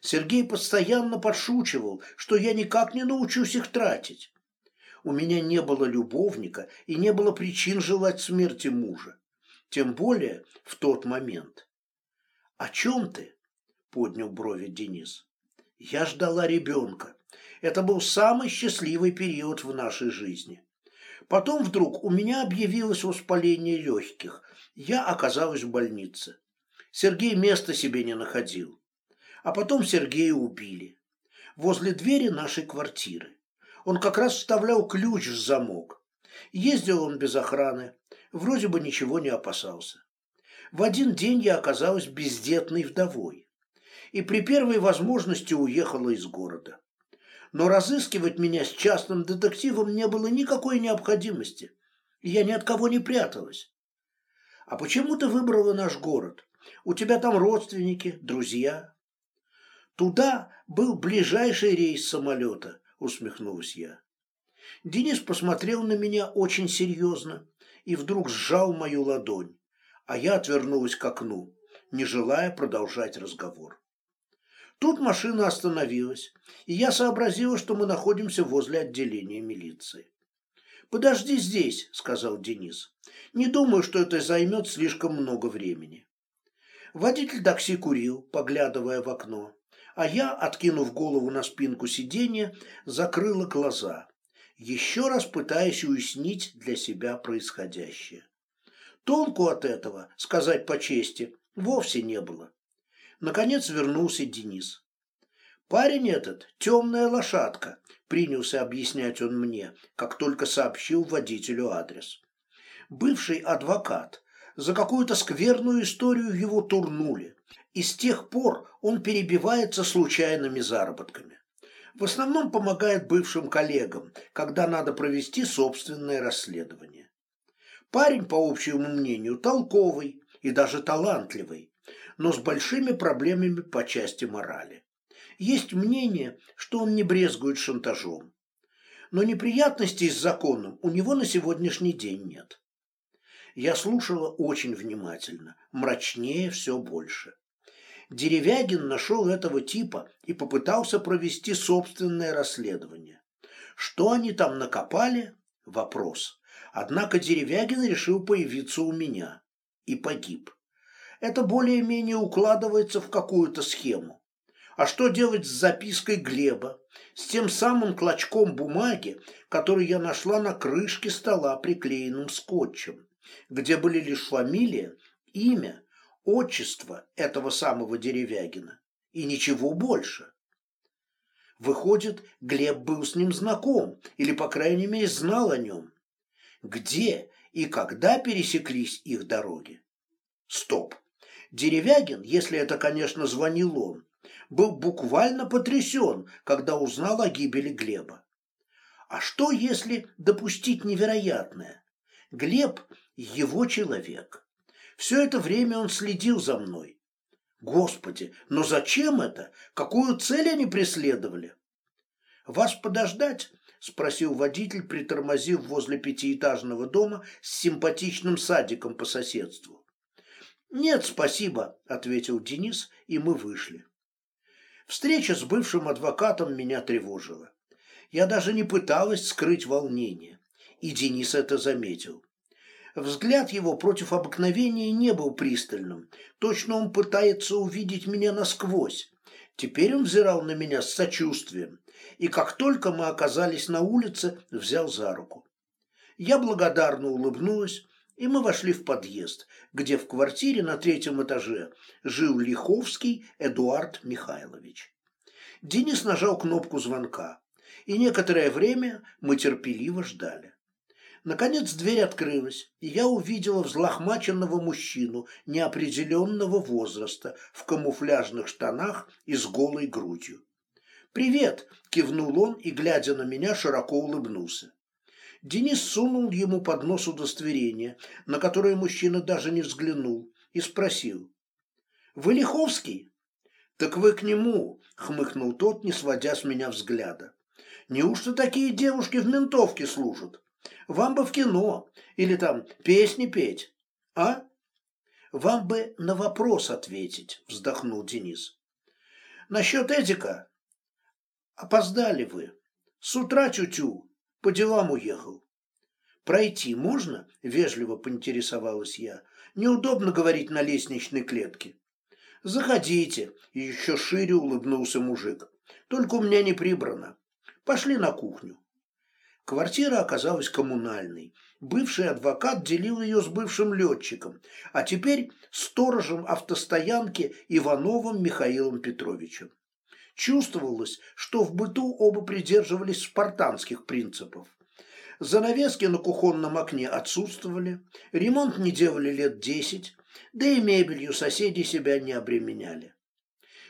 Сергей постоянно подшучивал, что я никак не научусь их тратить у меня не было любовника и не было причин желать смерти мужа. Тем более в тот момент. «О чем ты?» – поднял брови Денис. «Я ждала ребенка. Это был самый счастливый период в нашей жизни. Потом вдруг у меня объявилось воспаление легких. Я оказалась в больнице. Сергей места себе не находил. А потом Сергея убили. Возле двери нашей квартиры. Он как раз вставлял ключ в замок. Ездил он без охраны, вроде бы ничего не опасался. В один день я оказалась бездетной вдовой и при первой возможности уехала из города. Но разыскивать меня с частным детективом не было никакой необходимости, и я ни от кого не пряталась. А почему ты выбрала наш город? У тебя там родственники, друзья. Туда был ближайший рейс самолета, усмехнулась я. Денис посмотрел на меня очень серьезно и вдруг сжал мою ладонь, а я отвернулась к окну, не желая продолжать разговор. Тут машина остановилась, и я сообразила, что мы находимся возле отделения милиции. «Подожди здесь», — сказал Денис. «Не думаю, что это займет слишком много времени». Водитель такси курил, поглядывая в окно а я, откинув голову на спинку сиденья, закрыла глаза, еще раз пытаясь уяснить для себя происходящее. Толку от этого, сказать по чести, вовсе не было. Наконец вернулся Денис. Парень этот – темная лошадка, принялся объяснять он мне, как только сообщил водителю адрес. Бывший адвокат. За какую-то скверную историю его турнули. И с тех пор он перебивается случайными заработками. В основном помогает бывшим коллегам, когда надо провести собственное расследование. Парень, по общему мнению, толковый и даже талантливый, но с большими проблемами по части морали. Есть мнение, что он не брезгует шантажом. Но неприятностей с законом у него на сегодняшний день нет. Я слушала очень внимательно, мрачнее все больше. Деревягин нашел этого типа и попытался провести собственное расследование. Что они там накопали? Вопрос. Однако Деревягин решил появиться у меня. И погиб. Это более-менее укладывается в какую-то схему. А что делать с запиской Глеба, с тем самым клочком бумаги, который я нашла на крышке стола, приклеенным скотчем, где были лишь фамилия, имя, отчество этого самого Деревягина и ничего больше? Выходит, Глеб был с ним знаком, или, по крайней мере, знал о нем. Где и когда пересеклись их дороги? Стоп. Деревягин, если это, конечно, звонил он, был буквально потрясен, когда узнал о гибели Глеба. А что, если допустить невероятное? Глеб – его человек. Все это время он следил за мной. Господи, но зачем это? Какую цель они преследовали? Вас подождать? спросил водитель, притормозив возле пятиэтажного дома с симпатичным садиком по соседству. «Нет, спасибо», — ответил Денис, и мы вышли. Встреча с бывшим адвокатом меня тревожила. Я даже не пыталась скрыть волнение, и Денис это заметил. Взгляд его против обыкновения не был пристальным, точно он пытается увидеть меня насквозь. Теперь он взирал на меня с сочувствием, и как только мы оказались на улице, взял за руку. Я благодарно улыбнулась, и мы вошли в подъезд, где в квартире на третьем этаже жил Лиховский Эдуард Михайлович. Денис нажал кнопку звонка, и некоторое время мы терпеливо ждали. Наконец дверь открылась, и я увидела взлохмаченного мужчину неопределенного возраста в камуфляжных штанах и с голой грудью. «Привет!» – кивнул он и, глядя на меня, широко улыбнулся. Денис сунул ему под нос удостоверение, на которое мужчина даже не взглянул, и спросил. «Вы Лиховский?» «Так вы к нему», — хмыкнул тот, не сводя с меня взгляда. «Неужто такие девушки в ментовке служат? Вам бы в кино или там песни петь, а?» «Вам бы на вопрос ответить», — вздохнул Денис. «Насчет Эдика? Опоздали вы. С утра тю-тю, по делам уехал. Пройти можно? Вежливо поинтересовалась я. Неудобно говорить на лестничной клетке. Заходите, еще шире улыбнулся мужик. Только у меня не прибрано. Пошли на кухню. Квартира оказалась коммунальной. Бывший адвокат делил ее с бывшим летчиком, а теперь сторожем автостоянки Ивановым Михаилом Петровичем. Чувствовалось, что в быту оба придерживались спартанских принципов. Занавески на кухонном окне отсутствовали, ремонт не делали лет десять, да и мебелью соседи себя не обременяли.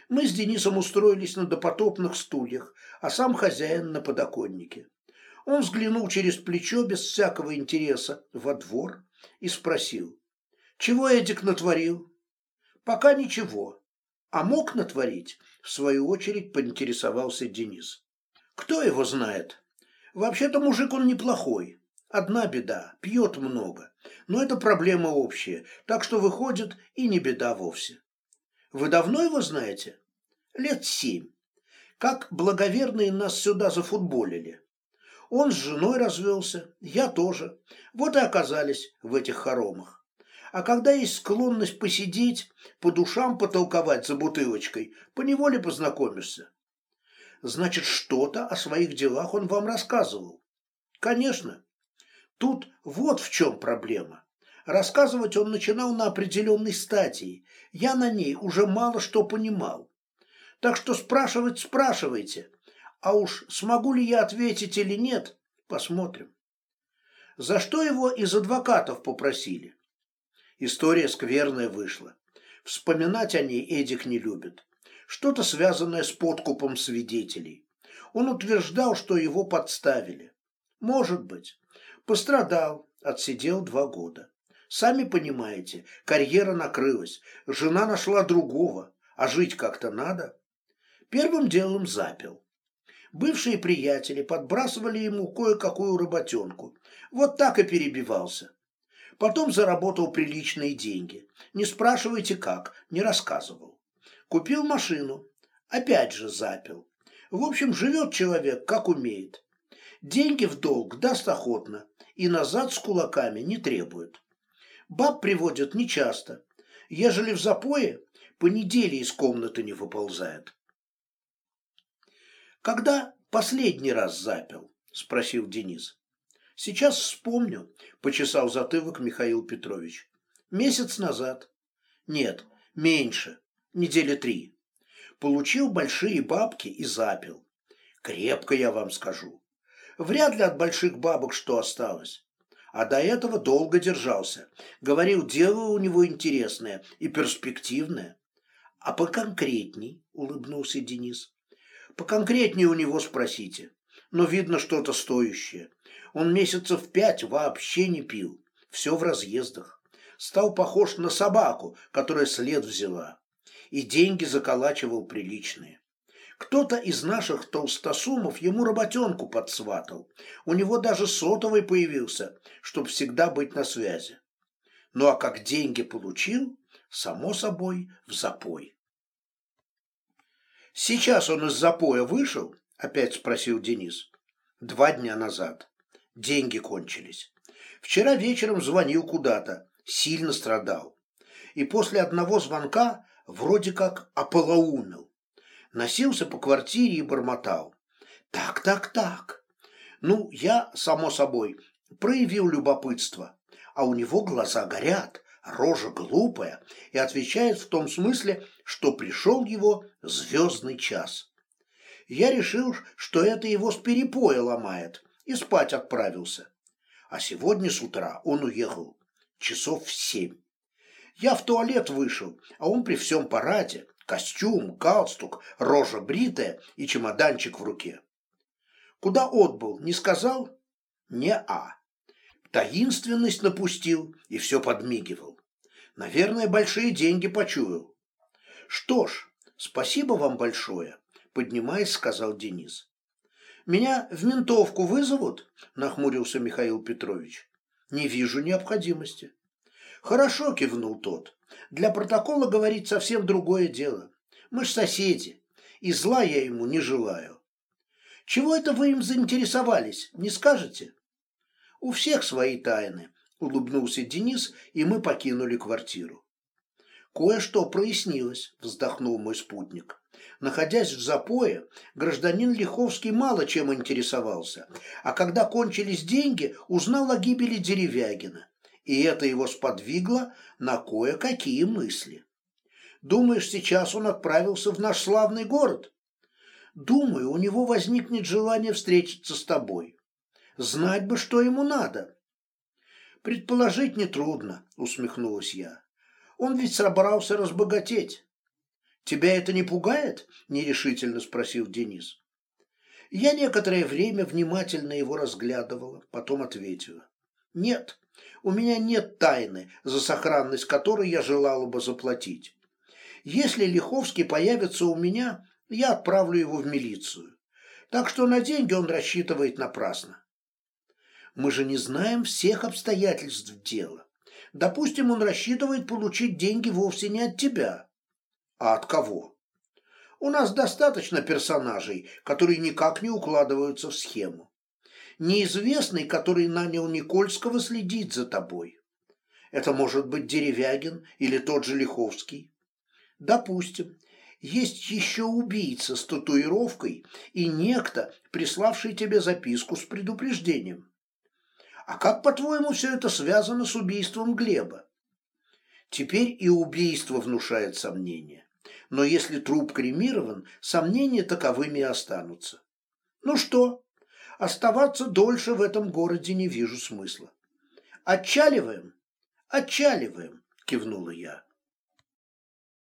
Мы с Денисом устроились на допотопных стульях, а сам хозяин на подоконнике. Он взглянул через плечо без всякого интереса во двор и спросил, «Чего Эдик натворил?» «Пока ничего. А мог натворить?» В свою очередь поинтересовался Денис. Кто его знает? Вообще-то мужик он неплохой. Одна беда, пьет много. Но это проблема общая, так что выходит и не беда вовсе. Вы давно его знаете? Лет семь. Как благоверные нас сюда зафутболили. Он с женой развелся, я тоже. Вот и оказались в этих хоромах. А когда есть склонность посидеть, по душам потолковать за бутылочкой, поневоле познакомишься. Значит, что-то о своих делах он вам рассказывал. Конечно. Тут вот в чем проблема. Рассказывать он начинал на определенной стадии. Я на ней уже мало что понимал. Так что спрашивать спрашивайте. А уж смогу ли я ответить или нет, посмотрим. За что его из адвокатов попросили? История скверная вышла. Вспоминать о ней Эдик не любит. Что-то связанное с подкупом свидетелей. Он утверждал, что его подставили. Может быть. Пострадал, отсидел два года. Сами понимаете, карьера накрылась, жена нашла другого, а жить как-то надо. Первым делом запил. Бывшие приятели подбрасывали ему кое-какую работенку. Вот так и перебивался. Потом заработал приличные деньги. Не спрашивайте как, не рассказывал. Купил машину. Опять же запил. В общем, живет человек, как умеет. Деньги в долг даст охотно и назад с кулаками не требует. Баб приводят нечасто. Ежели в запое, по неделе из комнаты не выползает. «Когда последний раз запил?» – спросил Денис. «Сейчас вспомню», – почесал затылок Михаил Петрович. «Месяц назад». «Нет, меньше. Недели три. Получил большие бабки и запил. Крепко, я вам скажу. Вряд ли от больших бабок что осталось. А до этого долго держался. Говорил, дело у него интересное и перспективное. А поконкретней, улыбнулся Денис. Поконкретнее у него спросите. Но видно что-то стоящее. Он месяцев пять вообще не пил. Все в разъездах. Стал похож на собаку, которая след взяла. И деньги заколачивал приличные. Кто-то из наших толстосумов ему работенку подсватал. У него даже сотовый появился, чтобы всегда быть на связи. Ну а как деньги получил, само собой, в запой. Сейчас он из запоя вышел? Опять спросил Денис. Два дня назад. Деньги кончились. Вчера вечером звонил куда-то. Сильно страдал. И после одного звонка вроде как ополоумел. Носился по квартире и бормотал. Так, так, так. Ну, я, само собой, проявил любопытство. А у него глаза горят рожа глупая и отвечает в том смысле, что пришел его звездный час. Я решил, что это его с перепоя ломает, и спать отправился. А сегодня с утра он уехал, часов в семь. Я в туалет вышел, а он при всем параде, костюм, галстук, рожа бритая и чемоданчик в руке. Куда отбыл, не сказал? Не-а таинственность напустил и все подмигивал. Наверное, большие деньги почуял. Что ж, спасибо вам большое, поднимаясь, сказал Денис. Меня в ментовку вызовут? Нахмурился Михаил Петрович. Не вижу необходимости. Хорошо, кивнул тот. Для протокола говорить совсем другое дело. Мы ж соседи, и зла я ему не желаю. Чего это вы им заинтересовались, не скажете? У всех свои тайны, улыбнулся Денис, и мы покинули квартиру. Кое-что прояснилось, вздохнул мой спутник. Находясь в запое, гражданин Лиховский мало чем интересовался, а когда кончились деньги, узнал о гибели Деревягина, и это его сподвигло на кое-какие мысли. Думаешь, сейчас он отправился в наш славный город? Думаю, у него возникнет желание встретиться с тобой. Знать бы, что ему надо. Предположить нетрудно, усмехнулась я. Он ведь собрался разбогатеть. Тебя это не пугает? нерешительно спросил Денис. Я некоторое время внимательно его разглядывала, потом ответила. Нет, у меня нет тайны, за сохранность которой я желала бы заплатить. Если Лиховский появится у меня, я отправлю его в милицию. Так что на деньги он рассчитывает напрасно. Мы же не знаем всех обстоятельств дела. Допустим, он рассчитывает получить деньги вовсе не от тебя. А от кого? У нас достаточно персонажей, которые никак не укладываются в схему. Неизвестный, который нанял Никольского, следить за тобой. Это может быть Деревягин или тот же Лиховский. Допустим, есть еще убийца с татуировкой и некто, приславший тебе записку с предупреждением. А как, по-твоему, все это связано с убийством Глеба? Теперь и убийство внушает сомнения. Но если труп кремирован, сомнения таковыми и останутся. Ну что, оставаться дольше в этом городе не вижу смысла. Отчаливаем? Отчаливаем, кивнула я.